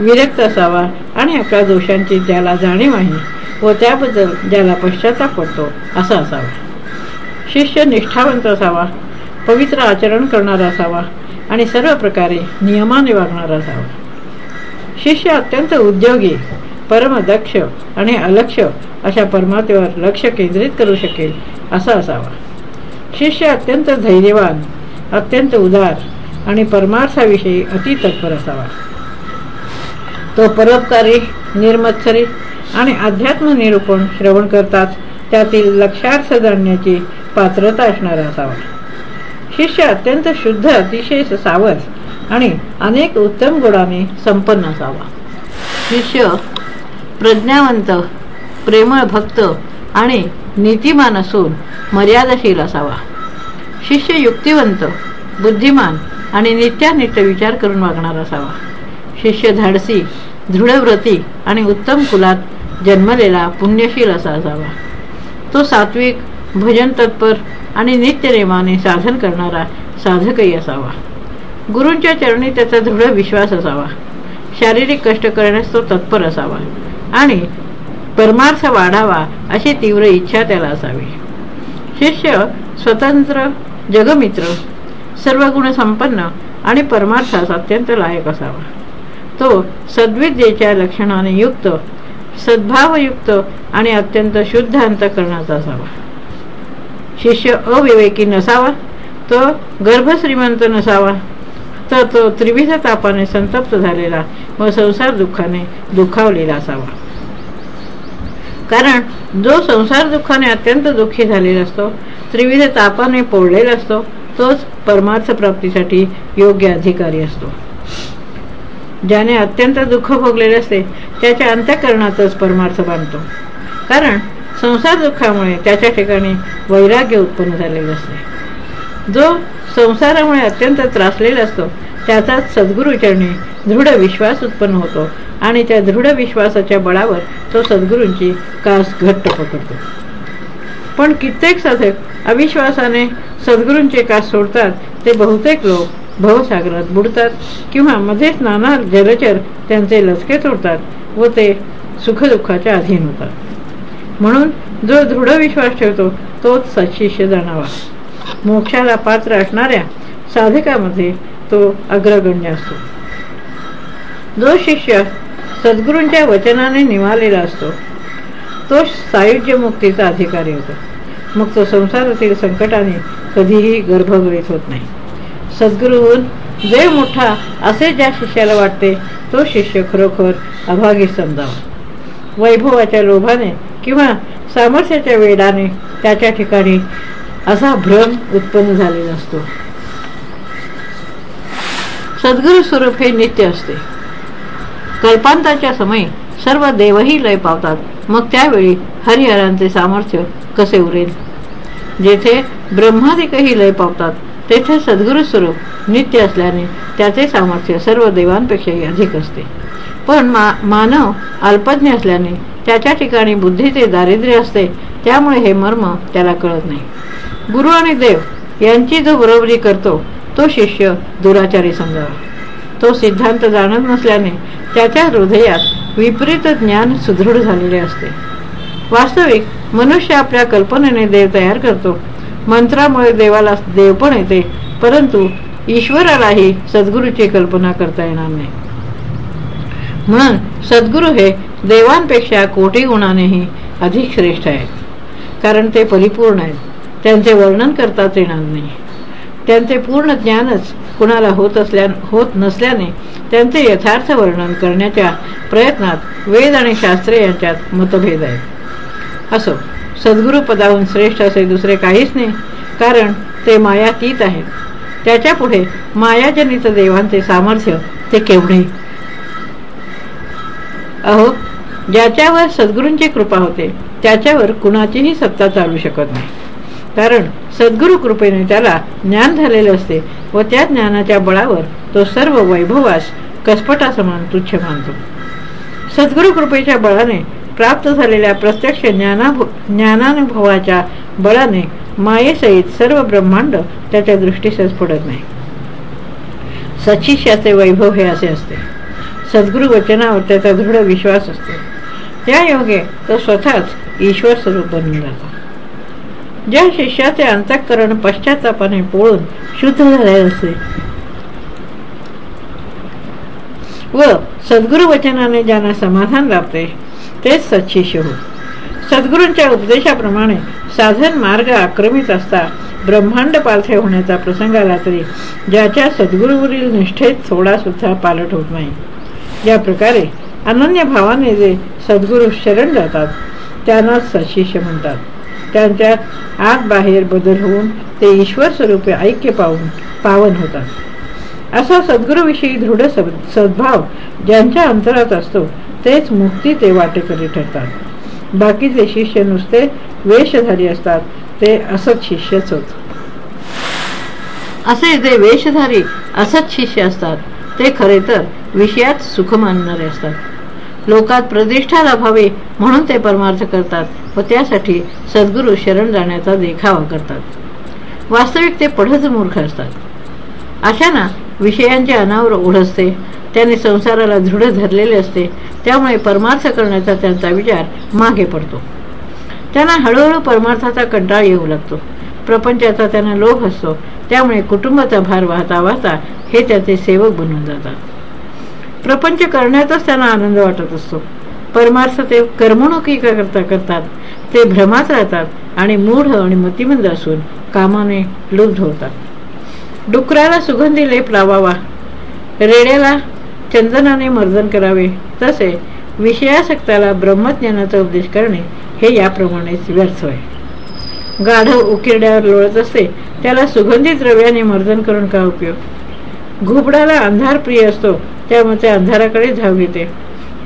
विरक्त असावा आणि आपल्या दोषांची ज्याला जाणीव आहे व त्याबद्दल ज्याला पश्चाताप पडतो असा असावा. शिष्य निष्ठावंत असावा पवित्र आचरण करणारा असावा आणि सर्व प्रकारे नियमाने वागणारा असावा. शिष्य अत्यंत उद्योगी परमदक्ष आणि अलक्ष अशा परमात्म्यावर लक्ष केंद्रित करू शकेल असा असावा. शिष्य अत्यंत धैर्यवान अत्यंत उदार आणि परमार्थाविषयी अति तत्पर असावा. तो परोपकारी निर्मत्सरी आणि अध्यात्म निरूपण श्रवण करतात त्यातील लक्षार्थ जाणण्याची पात्रता असणारा असावा. शिष्य अत्यंत शुद्ध अतिशय सावध आणि अनेक उत्तम गुणाने संपन्न असावा. शिष्य प्रज्ञावंत प्रेमळ भक्त आणि नीतिमान असून मर्यादाशील असावा. शिष्य युक्तिवंत बुद्धिमान आणि नित्यानित्य विचार करून वागणार असावा. शिष्य धाडसी दृढव्रती आणि उत्तम कुलात जन्मलेला पुण्यशील असा असावा. तो सात्विक भजन तत्पर आणि नित्यनेमाने साधन करणारा साधकही असावा. गुरूंच्या चरणी त्याचा दृढ विश्वास असावा. शारीरिक कष्ट करण्यास तो तत्पर असावा आणि परमार्थ वाढावा अशी तीव्र इच्छा त्याला असावी. शिष्य स्वतंत्र जगमित्र सर्व गुण संपन्न आणि परमार्थास अत्यंत लायक असावा. तो सद्विद्येच्या लक्षणाने युक्त सद्भावयुक्त आणि अत्यंत शुद्ध अंतकरणाचा असावा. शिष्य अविवेकी नसावा तो गर्भश्रीमंत नसावा तर तो त्रिविध तापाने संतप्त झालेला व संसार दुःखाने दुखावलेला असावा. कारण जो संसार दुःखाने अत्यंत दुःखी झालेला असतो त्रिविध तापाने पोळलेला असतो तोच परमार्थ प्राप्तीसाठी योग्य अधिकारी असतो. ज्याने अत्यंत दुःख भोगलेले असते त्याच्या अंत्यकरणातच परमार्थ बांधतो. कारण संसार दुःखामुळे त्याच्या ठिकाणी वैराग्य उत्पन्न झालेले असते. जो संसारामुळे अत्यंत त्रासलेला असतो त्याचाच सद्गुरूचरणी दृढ विश्वास उत्पन्न होतो आणि त्या दृढ विश्वासाच्या बळावर तो सद्गुरूंची कास घट्ट पकडतो. पण कित्येक साधक अविश्वासाने सद्गुरूंचे कास सोडतात ते बहुतेक लोक भवसागरात बुडतात किंवा मध्येच नाना जलचर त्यांचे लचके तोडतात व ते सुखदुःखाच्या अधीन होतात. म्हणून जो दृढ विश्वास ठेवतो तोच सशिष्य जाणावा मोक्षाला पात्र असणाऱ्या साधकामध्ये तो अग्रगण्य असतो. जो शिष्य सद्गुरूंच्या वचनाने निवालेला असतो तो सायुज्य मुक्तीचा अधिकारी होतो. मग तो संसारातील संकटाने कधीही गर्भगळीत होत नाही. सद्गुरूहून जे मोठा असे ज्या शिष्याला वाटते तो शिष्य खरोखर अभागी समजावा. वैभवाच्या लोभाने किंवा सामर्थ्याच्या वेडाने त्याच्या ठिकाणी असा भ्रम उत्पन्न झालेला असतो सद्गुरु स्वरूप हे नित्य असते. कल्पांताच्या समयी सर्व देवही लय पावतात. मग त्यावेळी हरिहरांचे सामर्थ्य कसे उरेल? जेथे ब्रह्मादिकही लय पावतात तेथे सद्गुरु स्वरूप नित्य असल्याने त्याचे सामर्थ्य सर्व देवांपेक्षाही अधिक असते. पण मा मानव अल्पज्ञ असल्याने त्याच्या ठिकाणी बुद्धीचे दारिद्र्य असते त्यामुळे हे मर्म त्याला कळत नाही. गुरु आणि देव यांची जो बरोबरी करतो तो शिष्य दुराचारी समजावा. तो सिद्धांत जाणत नसल्याने त्याच्या हृदयात विपरीत ज्ञान सुदृढ झालेले असते. वास्तविक मनुष्य आपल्या कल्पनेने देव तयार करतो मंत्रामुळे देवाला देव पण येते. परंतु ईश्वरालाही सद्गुरूची कल्पना करता येणार नाही. म्हणून सद्गुरू हे देवांपेक्षा कोटी गुणानेही अधिक श्रेष्ठ आहेत. कारण ते परिपूर्ण आहेत. त्यांचे वर्णन करताच येणार नाही. त्यांचे पूर्ण ज्ञानच कुणाला होत असल्या होत नसल्याने त्यांचे यथार्थ वर्णन करण्याच्या प्रयत्नात वेद आणि शास्त्रे यांच्यात मतभेद आहेत. असो. सद्गुरू पदाहून श्रेष्ठ असे दुसरे काहीच नाही. कारण ते मायातीत आहे त्याच्या पुढे मायाजनित देवांचे सामर्थ्य ते केवढे? अहो ज्याच्यावर सद्गुरूंची कृपा होते त्याच्यावर कुणाचीही सत्ता चालू शकत नाही. कारण सद्गुरु कृपेने त्याला ज्ञान झालेले असते व त्या ज्ञानाच्या बळावर तो सर्व वैभवास कसपटासमान तुच्छ मानतो. सद्गुरु कृपेच्या बळाने प्राप्त झालेल्या प्रत्यक्ष ज्ञानाभू ज्ञानानुभवाच्या बळाने मायेसहित सर्व ब्रह्मांड त्याच्या दृष्टीसच पडत नाही. सचिष्याचे वैभव हे असे असते. सद्गुरु वचनावर त्याचा दृढ विश्वास असतो. त्या योगे तो स्वतःच ईश्वर स्वरूप बनून जातो ज्या शिष्याचे अंतःकरण पश्चातापाने पोळून शुद्ध झाले असते व सद्गुरु वचनाने ज्यांना समाधान लाभते तेच सत्शिष्य हो सद्गुरूंच्या उपदेशाप्रमाणे साधन मार्ग आक्रमित असता ब्रह्मांड पालथे होण्याचा प्रसंग आला तरी ज्याच्या सद्गुरूवरील निष्ठेत थोडा सुद्धा पालट होत नाही. या प्रकारे अनन्य भावाने जे सद्गुरू शरण जातात त्यांनाच सशिष्य म्हणतात. त्यांच्यात आत बाहेर बदल होऊन ते ईश्वर स्वरूपे ऐक्य पाहून पावन होतात. असा सद्गुरूविषयी दृढ सद्भाव ज्यांच्या अंतरात असतो तेच मुक्ती ते वाटेकरी ठरतात. बाकीचे शिष्य नुसते वेशधारी असतात ते असत शिष्यच होत. असे जे वेशधारी असत शिष्य असतात ते खरे तर विषयात सुख मानणारे असतात. लोकात प्रतिष्ठा लाभावी म्हणून ते परमार्थ करतात व त्यासाठी सद्गुरू शरण जाण्याचा देखावा करतात. वास्तविक ते पढच मूर्ख असतात. अशांना विषयांचे अनावर ओढ असते. त्याने संसाराला दृढ धरलेले असते. त्यामुळे परमार्थ करण्याचा त्यांचा विचार मागे पडतो. त्यांना हळूहळू परमार्थाचा कंटाळ येऊ लागतो. प्रपंचाचा त्यांना लोभ असतो. त्यामुळे कुटुंबाचा भार वाहता वाहता हे त्याचे सेवक बनून जातात. प्रपंच करण्यातच त्यांना आनंद वाटत असतो. परमार्थ ते कर्मणुकी करता करतात. ते भ्रमात राहतात आणि मूढ आणि मतिमंद असून कामाने लुब्ध होतात. डुकराला सुगंधी लेप लावावा. रेड्याला चंदनाने मर्दन करावे. तसे विषयासक्ताला ब्रह्मज्ञानाचा उपदेश करणे हे याप्रमाणेच व्यर्थ आहे. गाढव उकिरड्यावर लोळत असते त्याला सुगंधी द्रव्याने मर्दन करून का उपयोग? घुबडाला अंधार प्रिय असतो त्यामुळे ते अंधाराकडे धाव घेते.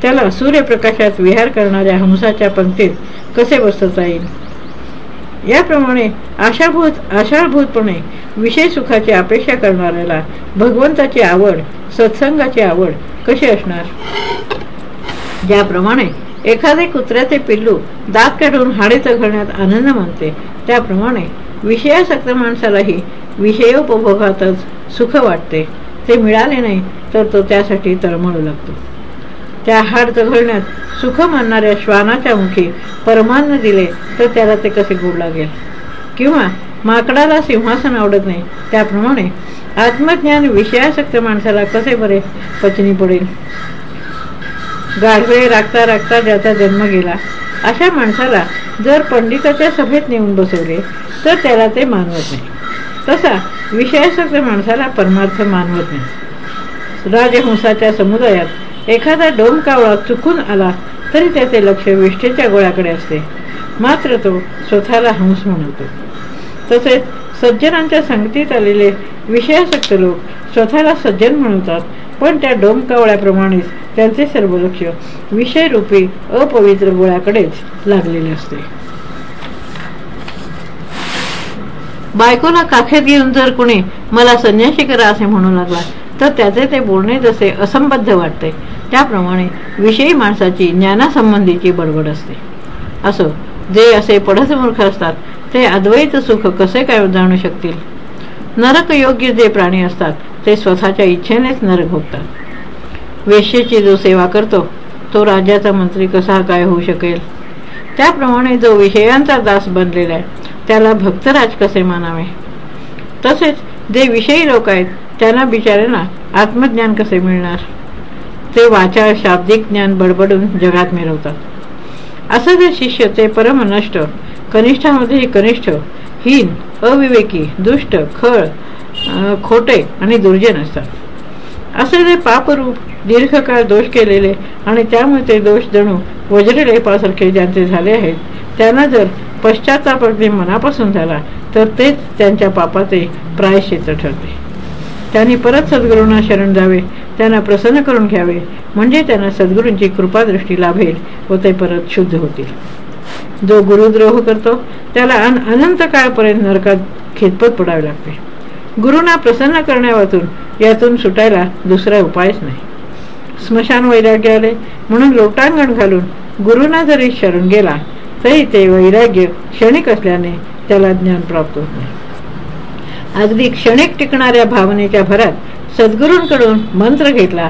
त्याला सूर्यप्रकाशात विहार करणाऱ्या हंसाच्या पंक्तीत कसे बसता येईल? याप्रमाणे आशाभूत आशाभूतपणे विषय सुखाची अपेक्षा करणाऱ्याला भगवंताची आवड सत्संगाची आवड कशी असणार? ज्याप्रमाणे एखादे कुत्र्याचे पिल्लू दात काढून हाडे चघळण्यात आनंद मानते त्याप्रमाणे विषयासक्त माणसालाही विषयोपभोगातच सुख वाटते. ते मिळाले नाही तर तो त्यासाठी तळमळू लागतो. त्या हाड चघळण्यात सुख मानणाऱ्या श्वानाच्या मुखी परमान्न दिले तर त्याला ते कसे गोड लागेल? किंवा माकडाला सिंहासन आवडत नाही त्याप्रमाणे आत्मज्ञान विषयासक्त माणसाला कसे बरे? पचनी पडेल. गाढवे राखता राखता ज्याचा जन्म गेला अशा माणसाला जर पंडिताच्या सभेत नेऊन बसवले तर त्याला ते मानवत नाही. तसा विषयासक्त माणसाला परमार्थ मानवत नाही. राजहंसाच्या समुदायात एखादा डोमकावळा चुकून आला तरी त्याचे लक्ष विष्ठेच्या गोळ्याकडे असते. मात्र तो स्वतःला हंस म्हणतो. तसेच सज्जनांच्या संगतीत आलेले विषयासक्त लोक स्वतःला सज्जन म्हणतात पण त्या डोमकावळ्याप्रमाणेच त्यांचे सर्व लक्ष विषयरूपी अपवित्र गोळ्याकडेच लागलेले असते. बायकोला काखेत घेऊन जर कुणी मला संन्याशी करा असे म्हणू लागला तर त्याचे ते बोलणे जसे असंबद्ध वाटते. त्याप्रमाणे विषयी माणसाची ज्ञानासंबंधीची बडबड असते. असो जे असे पडसमूर्ख मूर्ख असतात ते अद्वैत सुख कसे काय जाणू शकतील? नरक योग्य जे प्राणी असतात ते स्वतःच्या इच्छेनेच नरक भोगतात. वेश्येची जो सेवा करतो तो राज्याचा मंत्री कसा काय होऊ शकेल? त्याप्रमाणे जो विषयांचा दास बनलेला आहे त्याला भक्तराज कसे मानावे? तसेच जे विषयी लोक आहेत त्यांना बिचाऱ्यांना आत्मज्ञान कसे मिळणार? ते वाचा शाब्दिक ज्ञान बडबडून जगात मिळवतात असं जे शिष्य ते परमनष्ट कनिष्ठामध्ये कनिष्ठामध्येही कनिष्ठ हीन अविवेकी दुष्ट खळ खोटे आणि दुर्जन असतात. असे जे पापरूप दीर्घकाळ दोष केलेले आणि त्यामुळे ते दोष जणू वज्रलेपासारखे ज्यांचे झाले आहेत त्यांना जर पश्चाताप अगदी मनापासून झाला तर तेच त्यांच्या पापाचे प्रायश्चित ठरते. त्यांनी परत सद्गुरूंना शरण जावे त्यांना प्रसन्न करून घ्यावे. म्हणजे त्यांना सद्गुरूंची कृपादृष्टी लाभेल व ते परत शुद्ध होतील. जो गुरुद्रोह करतो त्याला अन अनंत काळपर्यंत नरकात खेतपत पडावे लागते. गुरुना प्रसन्न करण्यावाचून यातून सुटायला दुसरा उपायच नाही. स्मशान वैराग्य आले म्हणून लोटांगण घालून गुरुना जरी शरण गेला तरी ते वैराग्य क्षणिक असल्याने त्याला ज्ञान प्राप्त होत नाही. अगदी क्षणिक टिकणाऱ्या भावनेच्या भरात सद्गुरूंकडून मंत्र घेतला.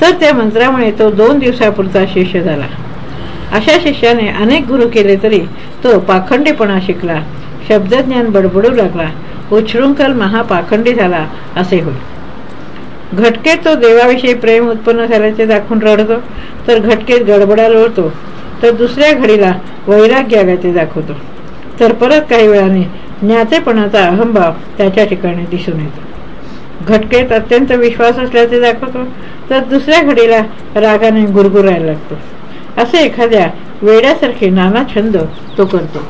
तर त्या मंत्रामुळे तो दोन दिवसापुरता शिष्य झाला. अशा शिष्याने अनेक गुरु केले तरी तो पाखंडीपणा शिकला. शब्दज्ञान बडबडू लागला. उच्छृंखल महापाखंडी झाला असे होईल घटकेत तो देवाविषयी प्रेम उत्पन्न झाल्याचे दाखवून रडतो तर घटकेत गडबडा लोळतो तर दुसऱ्या घडीला वैराग्य आल्याचे दाखवतो. तर परत काही वेळाने ज्ञातेपणाचा अहंभाव त्याच्या ठिकाणी दिसून येतो. घटकेत अत्यंत विश्वास असल्याचे दाखवतो तर दुसऱ्या घडीला रागाने गुरगुरायला लागतो. असे एखाद्या वेड्यासारखे नाना छंद तो करतो.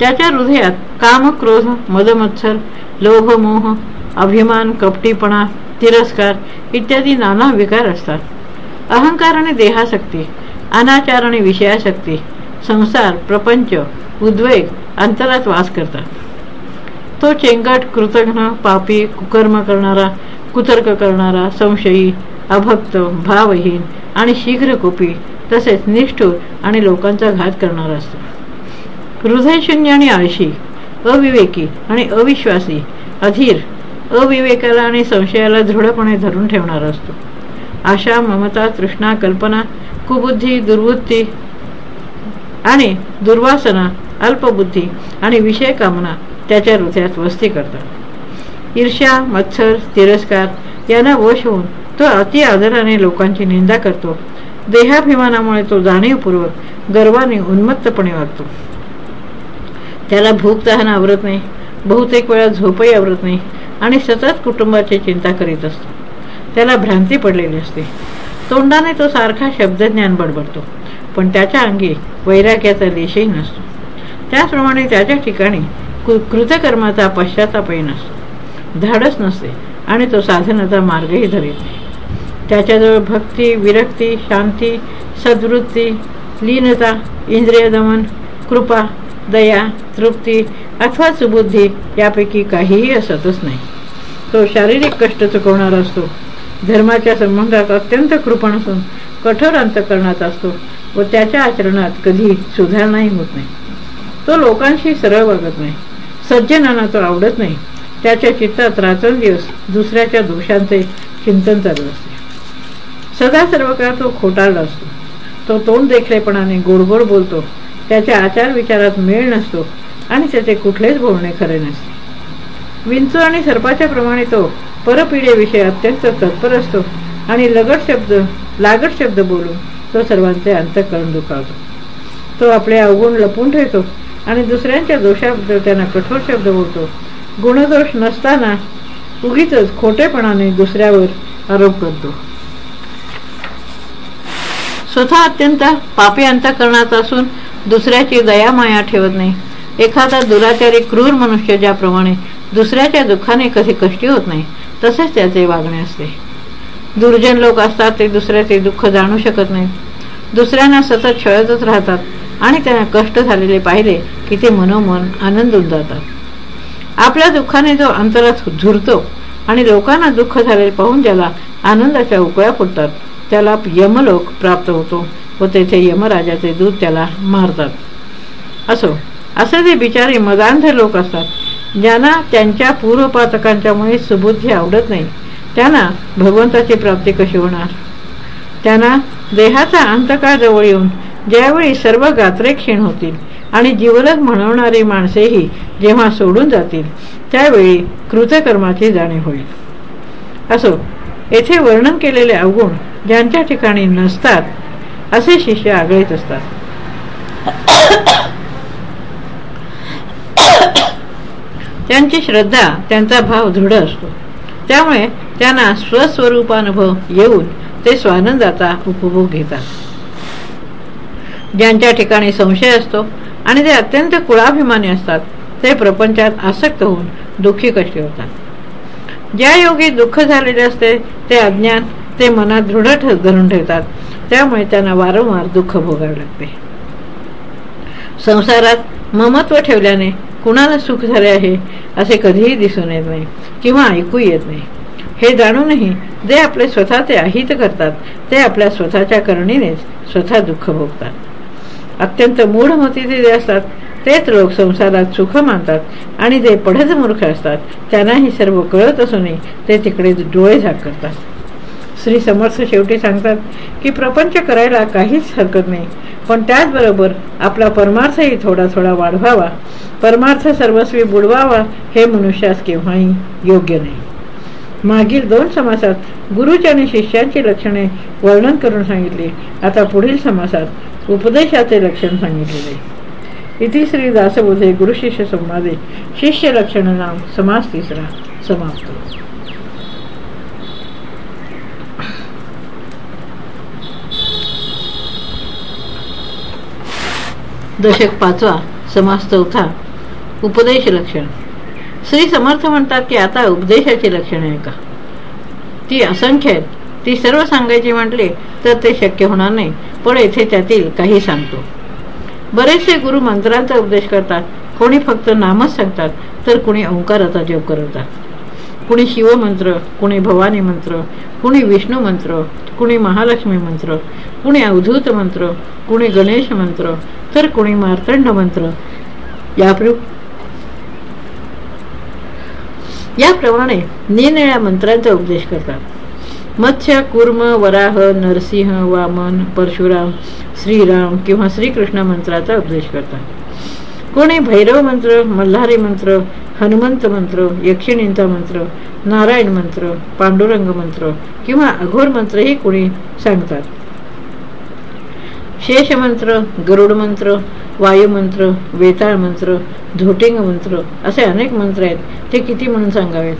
त्याच्या हृदयात काम क्रोध मदमत्सर लोभ मोह अभिमान कपटीपणा तिरस्कार इत्यादी नाना विकार असतात. अहंकार आणि देहाशक्ती अनाचार आणि विषयाशक्ती संसार प्रपंच उद्वेग अंतरात वास करतात. तो चेंगट कृतघ्न पापी कुकर्म करणारा कुतर्क करणारा संशयी अभक्त भावहीन आणि शीघ्रकोपी तसेच निष्ठूर आणि लोकांचा घात करणारा असतो. हृदयशून्य आणि आळशी अविवेकी आणि अविश्वासी अधीर अविवेकाला आणि संशयाला दृढपणे धरून ठेवणारा असतो. आशा ममता तृष्णा कल्पना कुबुद्धी दुर्वृत्ती आणि दुर्वासना अल्पबुद्धी आणि विषय कामना त्याच्या हृदयात वस्ती करतात. ईर्ष्या मत्सर तिरस्कार यांना वश होऊन तो अति आदराने लोकांची निंदा करतो. देहाभिमानामुळे तो जाणीवपूर्वक गर्वाने उन्मत्तपणे वागतो. त्याला भूक तहान आवरत नाही बहुतेक वेळा झोपही आवरत नाही आणि सतत कुटुंबाची चिंता करीत असतो. त्याला भ्रांती पडलेली असते. तोंडाने तो सारखा शब्दज्ञान बडबडतो. पण त्याच्या अंगी वैराग्याचा देशही नसतो. त्याचप्रमाणे त्याच्या ठिकाणी कृतकर्माचा पश्चातापही नसतो. धाडस नसते आणि तो साधनाचा मार्गही धरीत नाही. त्याच्याजवळ भक्ती विरक्ती शांती सद्वृत्ती लीनता इंद्रियदमन कृपा दया तृप्ती अथवा सुबुद्धी यापैकी काहीही असतच नाही. तो शारीरिक कष्ट चुकवणारा असतो. धर्माच्या संबंधात अत्यंत कृपण असून कठोर अंतकरणाचा असतो. व त्याच्या आचरणात कधी सुधारणाही होत नाही. तो लोकांशी सरळ वागत नाही. सज्जनांना तो आवडत नाही. त्याच्या चित्तात रात्रंदिवस दुसऱ्याच्या दोषांचे चिंतन चालू असते. सदा सर्व काळ तो खोटारला असतो. तो तोंड देखलेपणाने गोडगोड बोलतो. त्याच्या आचार विचारात मेळ नसतो आणि त्याचे कुठलेच बोलणे खरे नसते. विंचू आणि सर्पाच्या प्रमाणे तो परपिढेविषयी अत्यंत तत्पर असतो आणि लगट शब्द लागट शब्द बोलून तो सर्वांचे अंतःकरण दुखावतो. तो आपले अवगुण लपून ठेवतो आणि दुसऱ्यांच्या दोषाबद्दल त्यांना कठोर शब्द बोलतो. गुणदोष नसताना उगीच खोटेपणाने दुसऱ्यावर आरोप करतो. स्वतः अत्यंत पापी अंतकरणात असून दुसऱ्याची दयामाया ठेवत नाही. एखादा दुराचारी क्रूर मनुष्य ज्याप्रमाणे दुसऱ्याच्या दुःखाने कधी कष्टी होत नाही तसेच त्याचे वागणे असते. दुर्जन लोक असतात ते दुसऱ्याचे दुःख जाणू शकत नाहीत. दुसऱ्यांना सतत छळतच राहतात आणि त्यांना कष्ट झालेले पाहिले की ते मनोमन आनंदून जातात. आपल्या दुःखाने जो अंतरात झुरतो आणि लोकांना दुःख झालेले पाहून ज्याला आनंदाच्या उकळ्या फुटतात त्याला यमलोक प्राप्त होतो व तेथे यमराजाचे दूध त्याला मारतात. असो असे जे बिचारे मदांध लोक असतात ज्यांना त्यांच्या पूर्वपातकांच्यामुळे सुबुद्धी आवडत नाही त्यांना भगवंताची प्राप्ती कशी होणार? त्यांना देहाचा अंतकाळ जवळ येऊन ज्यावेळी सर्व गात्रे क्षीण होतील आणि जीवलग म्हणवणारी माणसेही जेव्हा सोडून जातील त्यावेळी कृतकर्माची जाणीव होईल. असो येथे वर्णन केलेले अवगुण ज्यांच्या ठिकाणी नसतात असे शिष्य आगळीत असतात. त्यांची श्रद्धा त्यांचा भाव दृढ असतो. त्यामुळे त्यांना स्वस्वरूपानुभव येऊन ते स्वानंदाचा उपभोग घेतात. ज्यांच्या ठिकाणी संशय असतो आणि ते अत्यंत कुळाभिमानी असतात ते प्रपंचात आसक्त होऊन दुःखी कष्टी होतात. ज्या योगी दुःख झालेले असते ते अज्ञान ते मनात दृढ धरून ठेवतात. त्यामुळे त्यांना वारंवार दुःख भोगावे लागते. संसारात ममत्व ठेवल्याने कुणाला सुख झाले आहे असे कधीही दिसून येत नाही किंवा ऐकू येत नाही. हे जाणूनही जे आपले स्वतःचे अहित करतात ते आपल्या स्वतःच्या करणीनेच स्वतः दुःख भोगतात. अत्यंत मूढमतीचे जे असतात तेच लोक संसारात सुख मानतात आणि जे पढत मूर्ख असतात त्यांनाही सर्व कळत असूनही ते तिकडे डोळे झाक करतात श्री समर्थ शेवटी सांगतात की प्रपंच करायला काहीच हरकत नाही. पण त्याचबरोबर आपला परमार्थही थोडा थोडा वाढवावा. परमार्थ सर्वस्वी बुडवावा हे मनुष्यास केव्हाही योग्य नाही. मागील दोन समासात गुरुच्या आणि शिष्यांची लक्षणे वर्णन करून सांगितली. आता पुढील समासात उपदेशाचे लक्षण सांगितलेले. इथे श्री दासबोधे गुरुशिष्य संवादे. शिष्य लक्षण नाम समास तिसरा. समाप्त. दशक पाचवा समास चौथा. उपदेश लक्षण. श्री समर्थ म्हणतात की आता उपदेशाची लक्षणे आहे का? ती असंख्य आहेत. ती सर्व सांगायची म्हटले तर ते शक्य होणार नाही. पण येथे त्यातील काही सांगतो. बरेचसे गुरु मंत्रांचा उपदेश करतात. कोणी फक्त नामच सांगतात तर कुणी ओंकाराचा जप करतात. कुणी शिवमंत्र कुणी भवानी मंत्र कुणी विष्णू मंत्र कुणी महालक्ष्मी मंत्र कुणी अवधूत मंत्र कुणी गणेश मंत्र तर कुणी मार्तंड मंत्र. याप्र याप्रमाणे निनिळ्या मंत्रांचा उपदेश करतात. मत्स्य कुर्म वराह नरसिंह वामन परशुराम श्रीराम किंवा श्रीकृष्ण मंत्राचा उपदेश करतात. कोणी भैरव मंत्र मल्हारी मंत्र हनुमंत मंत्र यक्षिणींचा मंत्र नारायण मंत्र पांडुरंग मंत्र किंवा अघोर मंत्रही कोणी सांगतात. शेषमंत्र गरुड मंत्र वायुमंत्र वेताळ मंत्र धोटिंग मंत्र असे अनेक मंत्र आहेत. ते किती म्हणून सांगावेत?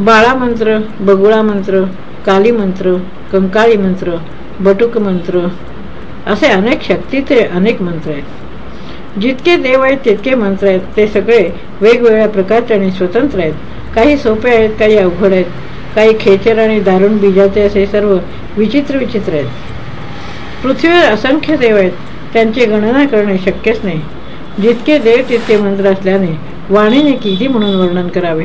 बाळा मंत्र बगुळा मंत्र काली मंत्र कंकाळी मंत्र बटुक मंत्र असे अनेक शक्तीचे अनेक मंत्र आहेत. जितके देव आहेत तितके मंत्र आहेत. ते सगळे वेगवेगळ्या प्रकारचे आणि स्वतंत्र आहेत. काही सोपे आहेत काही अवघड आहेत. काही खेचर आणि दारुण बीजाचे असे सर्व विचित्र विचित्र आहेत. पृथ्वीवर असंख्य देव आहेत. त्यांची गणना करणे शक्यच नाही. जितके देव तितके मंत्र असल्याने वाणीने किती म्हणून वर्णन करावे?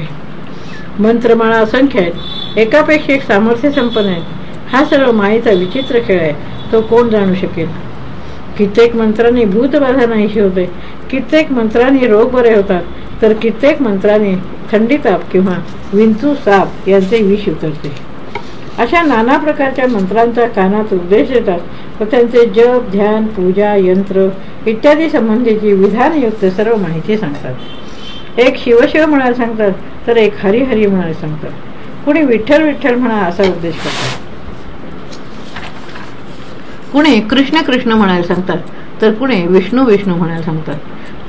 मंत्रमाळा असंख्य आहेत. एकापेक्षा एक सामर्थ्य संपन्न आहेत. हा सर्व माईचा विचित्र खेळ आहे. तो कोण जाणू शकेल? कित्येक मंत्रांनी भूतबाधा नाहीशी होते कित्येक मंत्रांनी रोग बरे होतात. तर कित्येक मंत्रांनी थंडी ताप किंवा विंचू साप यांचे विष उतरते. अशा नाना प्रकारच्या मंत्रांचा कानात उपदेश देतात. व त्यांचे जप ध्यान पूजा यंत्र इत्यादी संबंधीची विधानयुक्त सर्व माहिती सांगतात. एक शिवशिव म्हणायला सांगतात तर एक हरिहरी म्हणायला सांगतात. कुणी विठ्ठल विठ्ठल म्हणा असा उपदेश करतात. कुणी कृष्ण कृष्ण म्हणायला सांगतात तर कुणी विष्णू विष्णू म्हणायला सांगतात.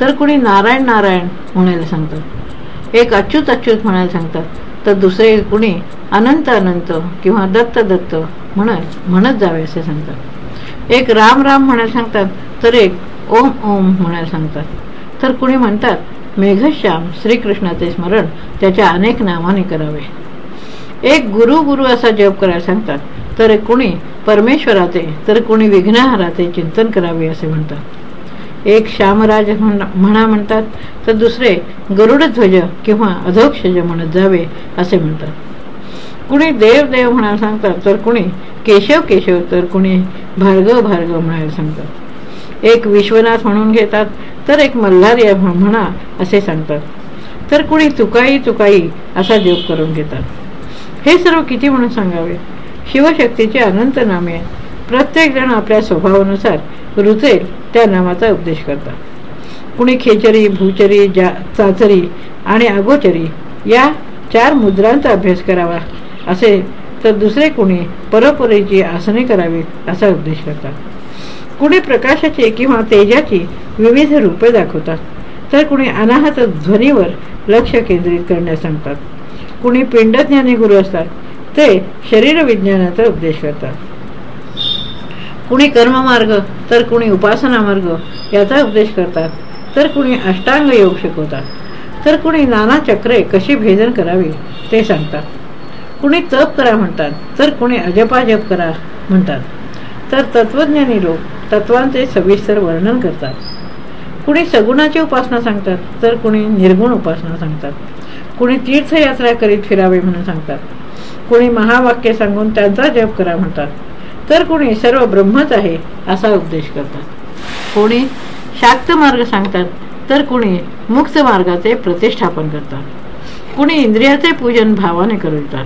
तर कुणी नारायण नारायण म्हणायला सांगतात. एक अच्युत अच्युत म्हणायला सांगतात. तर दुसरे कुणी? अनंत अनंत किंवा दत्त दत्त म्हणत म्हणत जावे असे सांगतात. एक राम राम म्हणायला सांगतात तर एक ओम ओम म्हणायला सांगतात. तर कुणी म्हणतात मेघश्याम श्रीकृष्णाचे स्मरण त्याच्या अनेक नावाने करावे. एक गुरु गुरु असा जप करायला सांगतात तर कुणी परमेश्वराचे तर कुणी विघ्नहाराचे चिंतन करावे असे म्हणतात. एक श्यामराज म्हणा म्हणतात तर दुसरे गरुडध्वज किंवा अधोक्षज म्हणत जावे असे म्हणतात. कुणी देव देव म्हणायला सांगतात तर कुणी केशव केशव तर कुणी भार्गव भार्गव म्हणायला सांगतात. एक विश्वनाथ म्हणून घेतात तर एक मल्हार म्हणा असे सांगतात. तर कुणी तुकाई तुकाई असा जोग करून घेतात. हे सर्व किती म्हणून सांगावे? शिवशक्तीचे अनंत नामे. प्रत्येक जण आपल्या स्वभावानुसार रुचेल त्या नामाचा उपदेश करतात. कुणी खेचरी भूचरी जा चाचरी आणि अगोचरी या चार मुद्रांचा अभ्यास करावा असे तर दुसरे कुणी परपरेची आसने करावीत असा उपदेश करतात. कुणी प्रकाशाची किंवा तेजाची विविध रूपे दाखवतात तर कुणी अनाहत ध्वनीवर लक्ष केंद्रित करण्यास सांगतात. कुणी पिंडज्ञानी गुरु असतात ते शरीरविज्ञानाचा उपदेश करतात. कुणी कर्ममार्ग तर कुणी उपासना मार्ग याचा उपदेश करतात. तर कुणी अष्टांग योग शिकवतात. तर कुणी नाना चक्रे कशी भेदन करावी ते सांगतात. कुणी तप करा म्हणतात तर कुणी अजपाजप करा म्हणतात. तर तत्वज्ञानी लोक तत्वांचे सविस्तर वर्णन करतात. कुणी सगुणाची उपासना सांगतात तर कुणी निर्गुण उपासना सांगतात. कुणी तीर्थयात्रा करीत फिरावे म्हणून सांगतात. कुणी महावाक्य सांगून त्यांचा जप करा म्हणतात. तर कुणी सर्व ब्रह्मच आहे असा उपदेश करतात. कोणी शाक्त मार्ग सांगतात तर कुणी मुक्त मार्गाचे प्रतिष्ठापन करतात. कुणी इंद्रियाचे पूजन भावाने करतात.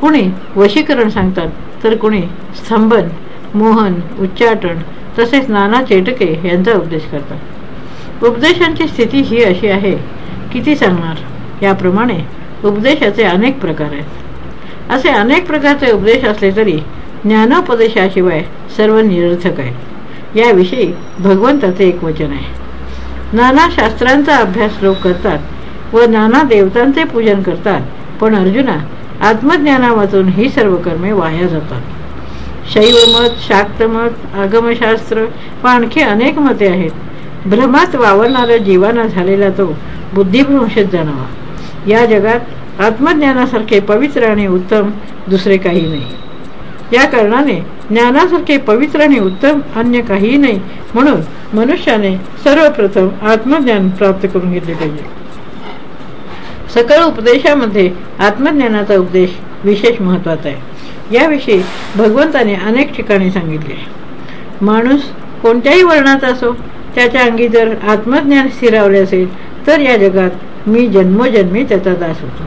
कुणी वशीकरण सांगतात तर कुणी स्तंभन मोहन उच्चाटन तसेच नाना चेटके यांचा उपदेश करतात. उपदेशांची स्थिती ही अशी आहे किती सांगणार याप्रमाणे उपदेशाचे अनेक प्रकार आहेत. असे अनेक प्रकारचे उपदेश असले तरी ज्ञानोपदेशाशिवाय सर्व निरर्थक आहे. याविषयी भगवंताचे एक वचन आहे. नाना शास्त्रांचा अभ्यास लोक करतात व नाना देवतांचे पूजन करतात पण अर्जुना आत्मज्ञाना वाचून ही सर्व कर्मे वाया जातात. शैवमत शाक्तमत आगमशास्त्र व आणखी अनेक मते आहेत. भ्रमात वावरणाऱ्या जीवाना झालेला तो बुद्धिभ्रंशत जाणावा या जगात आत्मज्ञानासारखे पवित्र आणि उत्तम दुसरे काही नाही. या कारणाने ज्ञानासारखे पवित्र आणि उत्तम अन्य काहीही नाही. म्हणून मनुष्याने सर्वप्रथम आत्मज्ञान प्राप्त करून घेतले पाहिजे. सकळ उपदेशामध्ये आत्मज्ञानाचा उपदेश विशेष महत्त्वाचा आहे. याविषयी भगवंताने अनेक ठिकाणी सांगितले. माणूस कोणत्याही वर्णाचा असो त्याच्या अंगी जर आत्मज्ञान स्थिरावले असेल तर या जगात मी जन्मोजन्मी त्याचा दास होतो.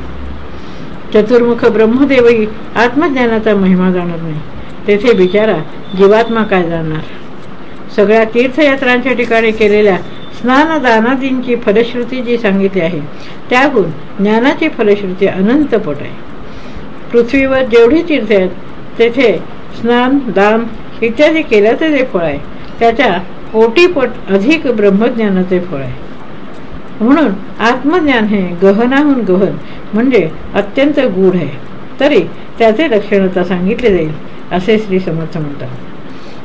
चतुर्मुख ब्रह्मदेवही आत्मज्ञानाचा महिमा जाणत नाही. तेथे बिचारा जीवात्मा काय जाणार सगळ्या तीर्थयात्रांच्या ठिकाणी केलेल्या स्नान दानादींची फलश्रुती जी सांगितली आहे त्याहून ज्ञानाची फलश्रुती अनंतपट आहे. पृथ्वीवर जेवढी तीर्थ आहेत तेथे स्नान दान इत्यादी केल्याचं जे फळ आहे. त्याच्या कोटीपट अधिक ब्रह्मज्ञानाचे फळ आहे. म्हणून आत्मज्ञान हे गहनाहून गहन म्हणजे अत्यंत गूढ आहे. तरी त्याचे लक्षणता सांगितले जाईल असे श्री समर्थ म्हणतात.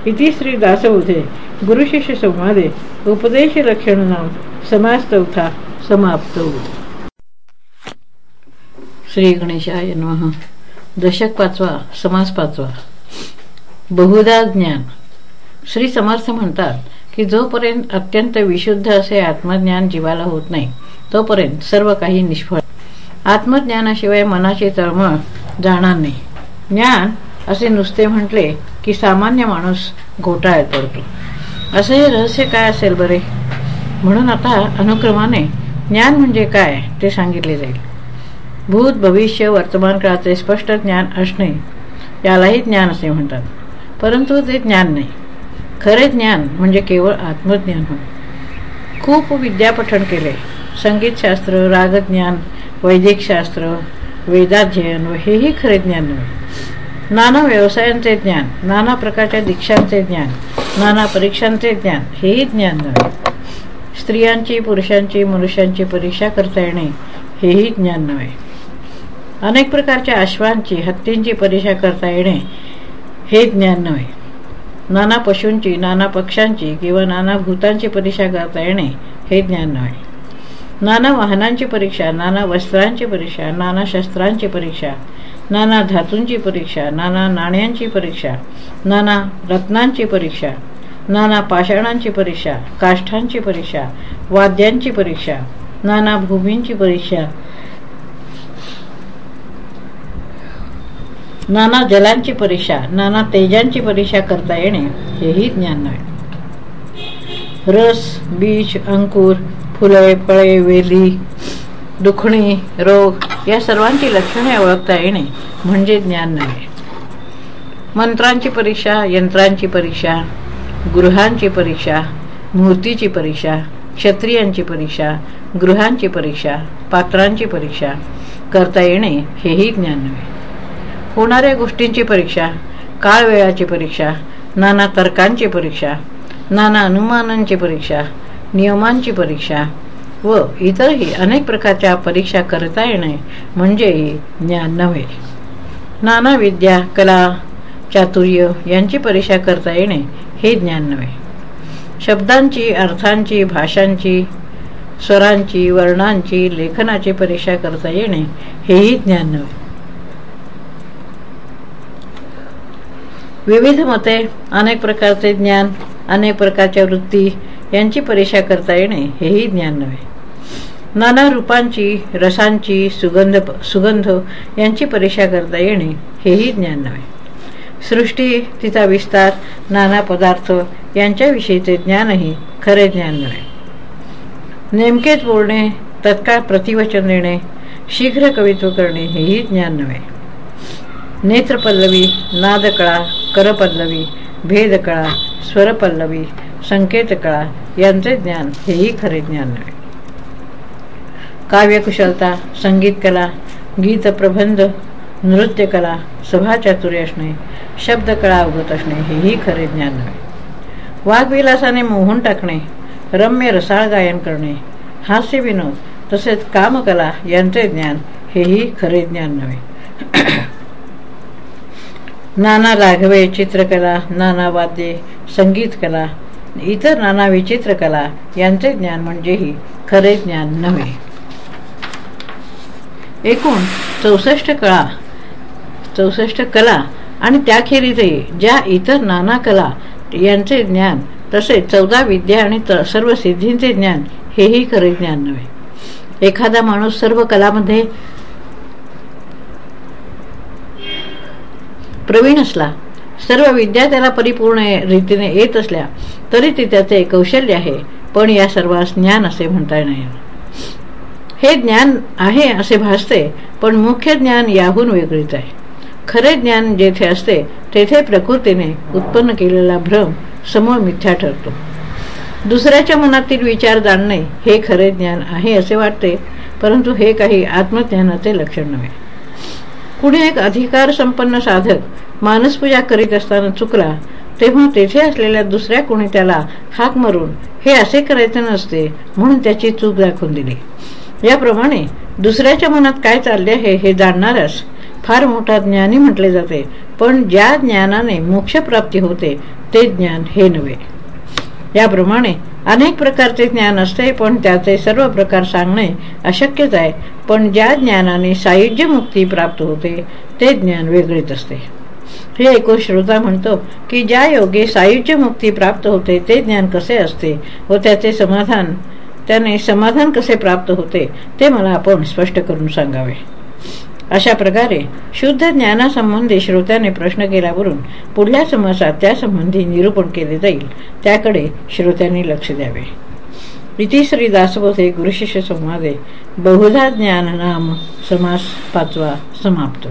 इति श्री दासबोधे गुरुशिष्य संवादे उपदेश लक्षण नाम समास चौथा समाप्त. श्री गणेशाय नम. दशक पाचवा समास पाचवा. बहुधा ज्ञान. श्री समर्थ म्हणतात की जोपर्यंत अत्यंत विशुद्ध असे आत्मज्ञान जीवाला होत नाही तोपर्यंत सर्व काही निष्फळ. आत्मज्ञानाशिवाय मनाची तळमळ जाणार नाही. ज्ञान असे नुसते म्हटले की सामान्य माणूस घोटाळ्यात पडतो. असे हे रहस्य काय असेल बरे? म्हणून आता अनुक्रमाने ज्ञान म्हणजे काय ते सांगितले जाईल. भूत भविष्य वर्तमान काळाचे स्पष्ट ज्ञान असणे यालाही ज्ञान असे म्हणतात. परंतु ते ज्ञान नाही. खरे ज्ञान म्हणजे केवळ आत्मज्ञान होय. खूप विद्यापठण केले. संगीतशास्त्र रागज्ञान वैदिकशास्त्र वेदाध्ययन व हेही खरे ज्ञान नव्हे नाना व्यवसायांचे ज्ञान नाना प्रकारच्या दीक्षांचे ज्ञान नाना परीक्षांचे ज्ञान हेही ज्ञान नव्हे स्त्रियांची पुरुषांची मनुष्यांची परीक्षा करता येणे हेही ज्ञान नव्हे अनेक प्रकारच्या अश्वांची हत्तींची परीक्षा करता येणे हे ज्ञान नव्हे नाना पशूंची नाना पक्ष्यांची किंवा नाना भूतांची परीक्षा करता येणे हे ज्ञान नव्हे नाना वाहनांची परीक्षा नाना वस्त्रांची परीक्षा नाना शस्त्रांची परीक्षा नाना धातूंची परीक्षा नाना नाण्यांची परीक्षा नाना रत्नांची परीक्षा नाना पाषाणांची परीक्षा काष्ठांची परीक्षा वाद्यांची परीक्षा नाना भूमींची परीक्षा नाना जलांची परीक्षा नाना तेजांची परीक्षा करता येणे हेही ज्ञान नव्हे रस बीज अंकुर फुले फळे वेली दुखणी रोग या सर्वांची लक्षणे ओळखता येणे म्हणजे ज्ञान नव्हे मंत्रांची परीक्षा यंत्रांची परीक्षा गृहांची परीक्षा मूर्तीची परीक्षा क्षत्रियांची परीक्षा गृहांची परीक्षा पात्रांची परीक्षा करता येणे हेही ज्ञान नव्हे होणाऱ्या गोष्टींची परीक्षा काळ वेळाची परीक्षा नाना तर्कांची परीक्षा नाना अनुमानांची परीक्षा नियमांची परीक्षा व इतरही अनेक प्रकारच्या परीक्षा करता येणे म्हणजेही ज्ञान नव्हे. नाना विद्या कला चातुर्य यांची परीक्षा करता येणे हे ज्ञान नव्हे. शब्दांची अर्थांची भाषांची स्वरांची वर्णांची लेखनाची परीक्षा करता येणे हेही ज्ञान नव्हे. विविध मते अनेक प्रकारचे ज्ञान अनेक प्रकारच्या वृत्ती यांची परीक्षा करता येणे हेही ज्ञान नव्हे. नाना रूपांची रसांची सुगंध सुगंध यांची परीक्षा करता येणे हेही ज्ञान नव्हे. सृष्टी तिचा विस्तार नाना पदार्थ यांच्याविषयीचे ज्ञानही खरे ज्ञान नव्हे. नेमकेच बोलणे तत्काळ प्रतिवचन देणे शीघ्र कवित्व करणे हेही ज्ञान नव्हे. नेत्रपल्लवी नादकळा करपल्लवी भेदकळा स्वरपल्लवी संकेतकळा यांचे ज्ञान हेही खरे ज्ञान नव्हे काव्यकुशलता संगीतकला गीतप्रबंध नृत्यकला सभाचातुर्य असणे शब्दकळा अवगत असणे हेही खरे ज्ञान नव्हे वाघविलासाने मोहून टाकणे रम्य रसाळ गायन करणे हास्य विनोद तसेच कामकला यांचे ज्ञान हेही खरे ज्ञान नव्हे. नाना राघवे चित्रकला नाना वाद्ये संगीतकला इतर नाना विचित्रकला यांचे ज्ञान म्हणजेही खरे ज्ञान नव्हे. एकूण चौसष्ट कळा चौसष्ट कला आणि त्याखेरीजही ज्या इतर नाना कला यांचे ज्ञान तसेच चौदा विद्या आणि सर्व सिद्धींचे ज्ञान हेही खरे ज्ञान नव्हे. एखादा माणूस सर्व कलामध्ये प्रवीण असला सर्व विद्या त्याला परिपूर्ण रीतीने येत असल्या तरी ते त्याचे कौशल्य आहे पण या सर्वांस ज्ञान असे म्हणता नाही. हे ज्ञान आहे असे भासते पण मुख्य ज्ञान याहून वेगळीच आहे. खरे ज्ञान जेथे असते तेथे प्रकृतीने उत्पन्न केलेला भ्रम समूळ मिथ्या ठरतो. दुसऱ्याच्या मनातील विचार जाणणे हे खरे ज्ञान आहे असे वाटते परंतु हे काही आत्मज्ञानाचे लक्षण नव्हे. कुणी एक अधिकार संपन्न साधक मानसपूजा करीत असताना चुकला तेव्हा तेथे असलेल्या दुसऱ्या कोणी त्याला हाक मारून हे असे करायचे नसते म्हणून त्याची चूक दाखवून दिली. याप्रमाणे दुसऱ्याच्या मनात काय चालले आहे हे जाणणाऱ्यास फार मोठा ज्ञानी म्हटले जाते पण ज्या ज्ञानाने मोक्षप्राप्ती होते ते ज्ञान हे नव्हे. याप्रमाणे अनेक प्रकारचे ज्ञान असते पण त्याचे सर्व प्रकार सांगणे अशक्यच आहे. पण ज्या ज्ञानाने सायुज्य मुक्ती प्राप्त होते ते ज्ञान वेगळेच असते. हे एकूण श्रोता म्हणतो की ज्या योगे सायुज्य मुक्ती प्राप्त होते ते ज्ञान कसे असते व त्याचे समाधान त्याने समाधान कसे प्राप्त होते ते मला आपण स्पष्ट करून सांगावे. अशा प्रकारे शुद्ध ज्ञानासंबंधी श्रोत्याने प्रश्न केल्यावरून पुढल्या समासात त्यासंबंधी निरूपण केले जाईल. त्याकडे श्रोत्यांनी लक्ष द्यावे. इति श्री दासबोधे गुरुशिष्य संवादे. बहुधा ज्ञान नाम समास पाचवा समाप्त.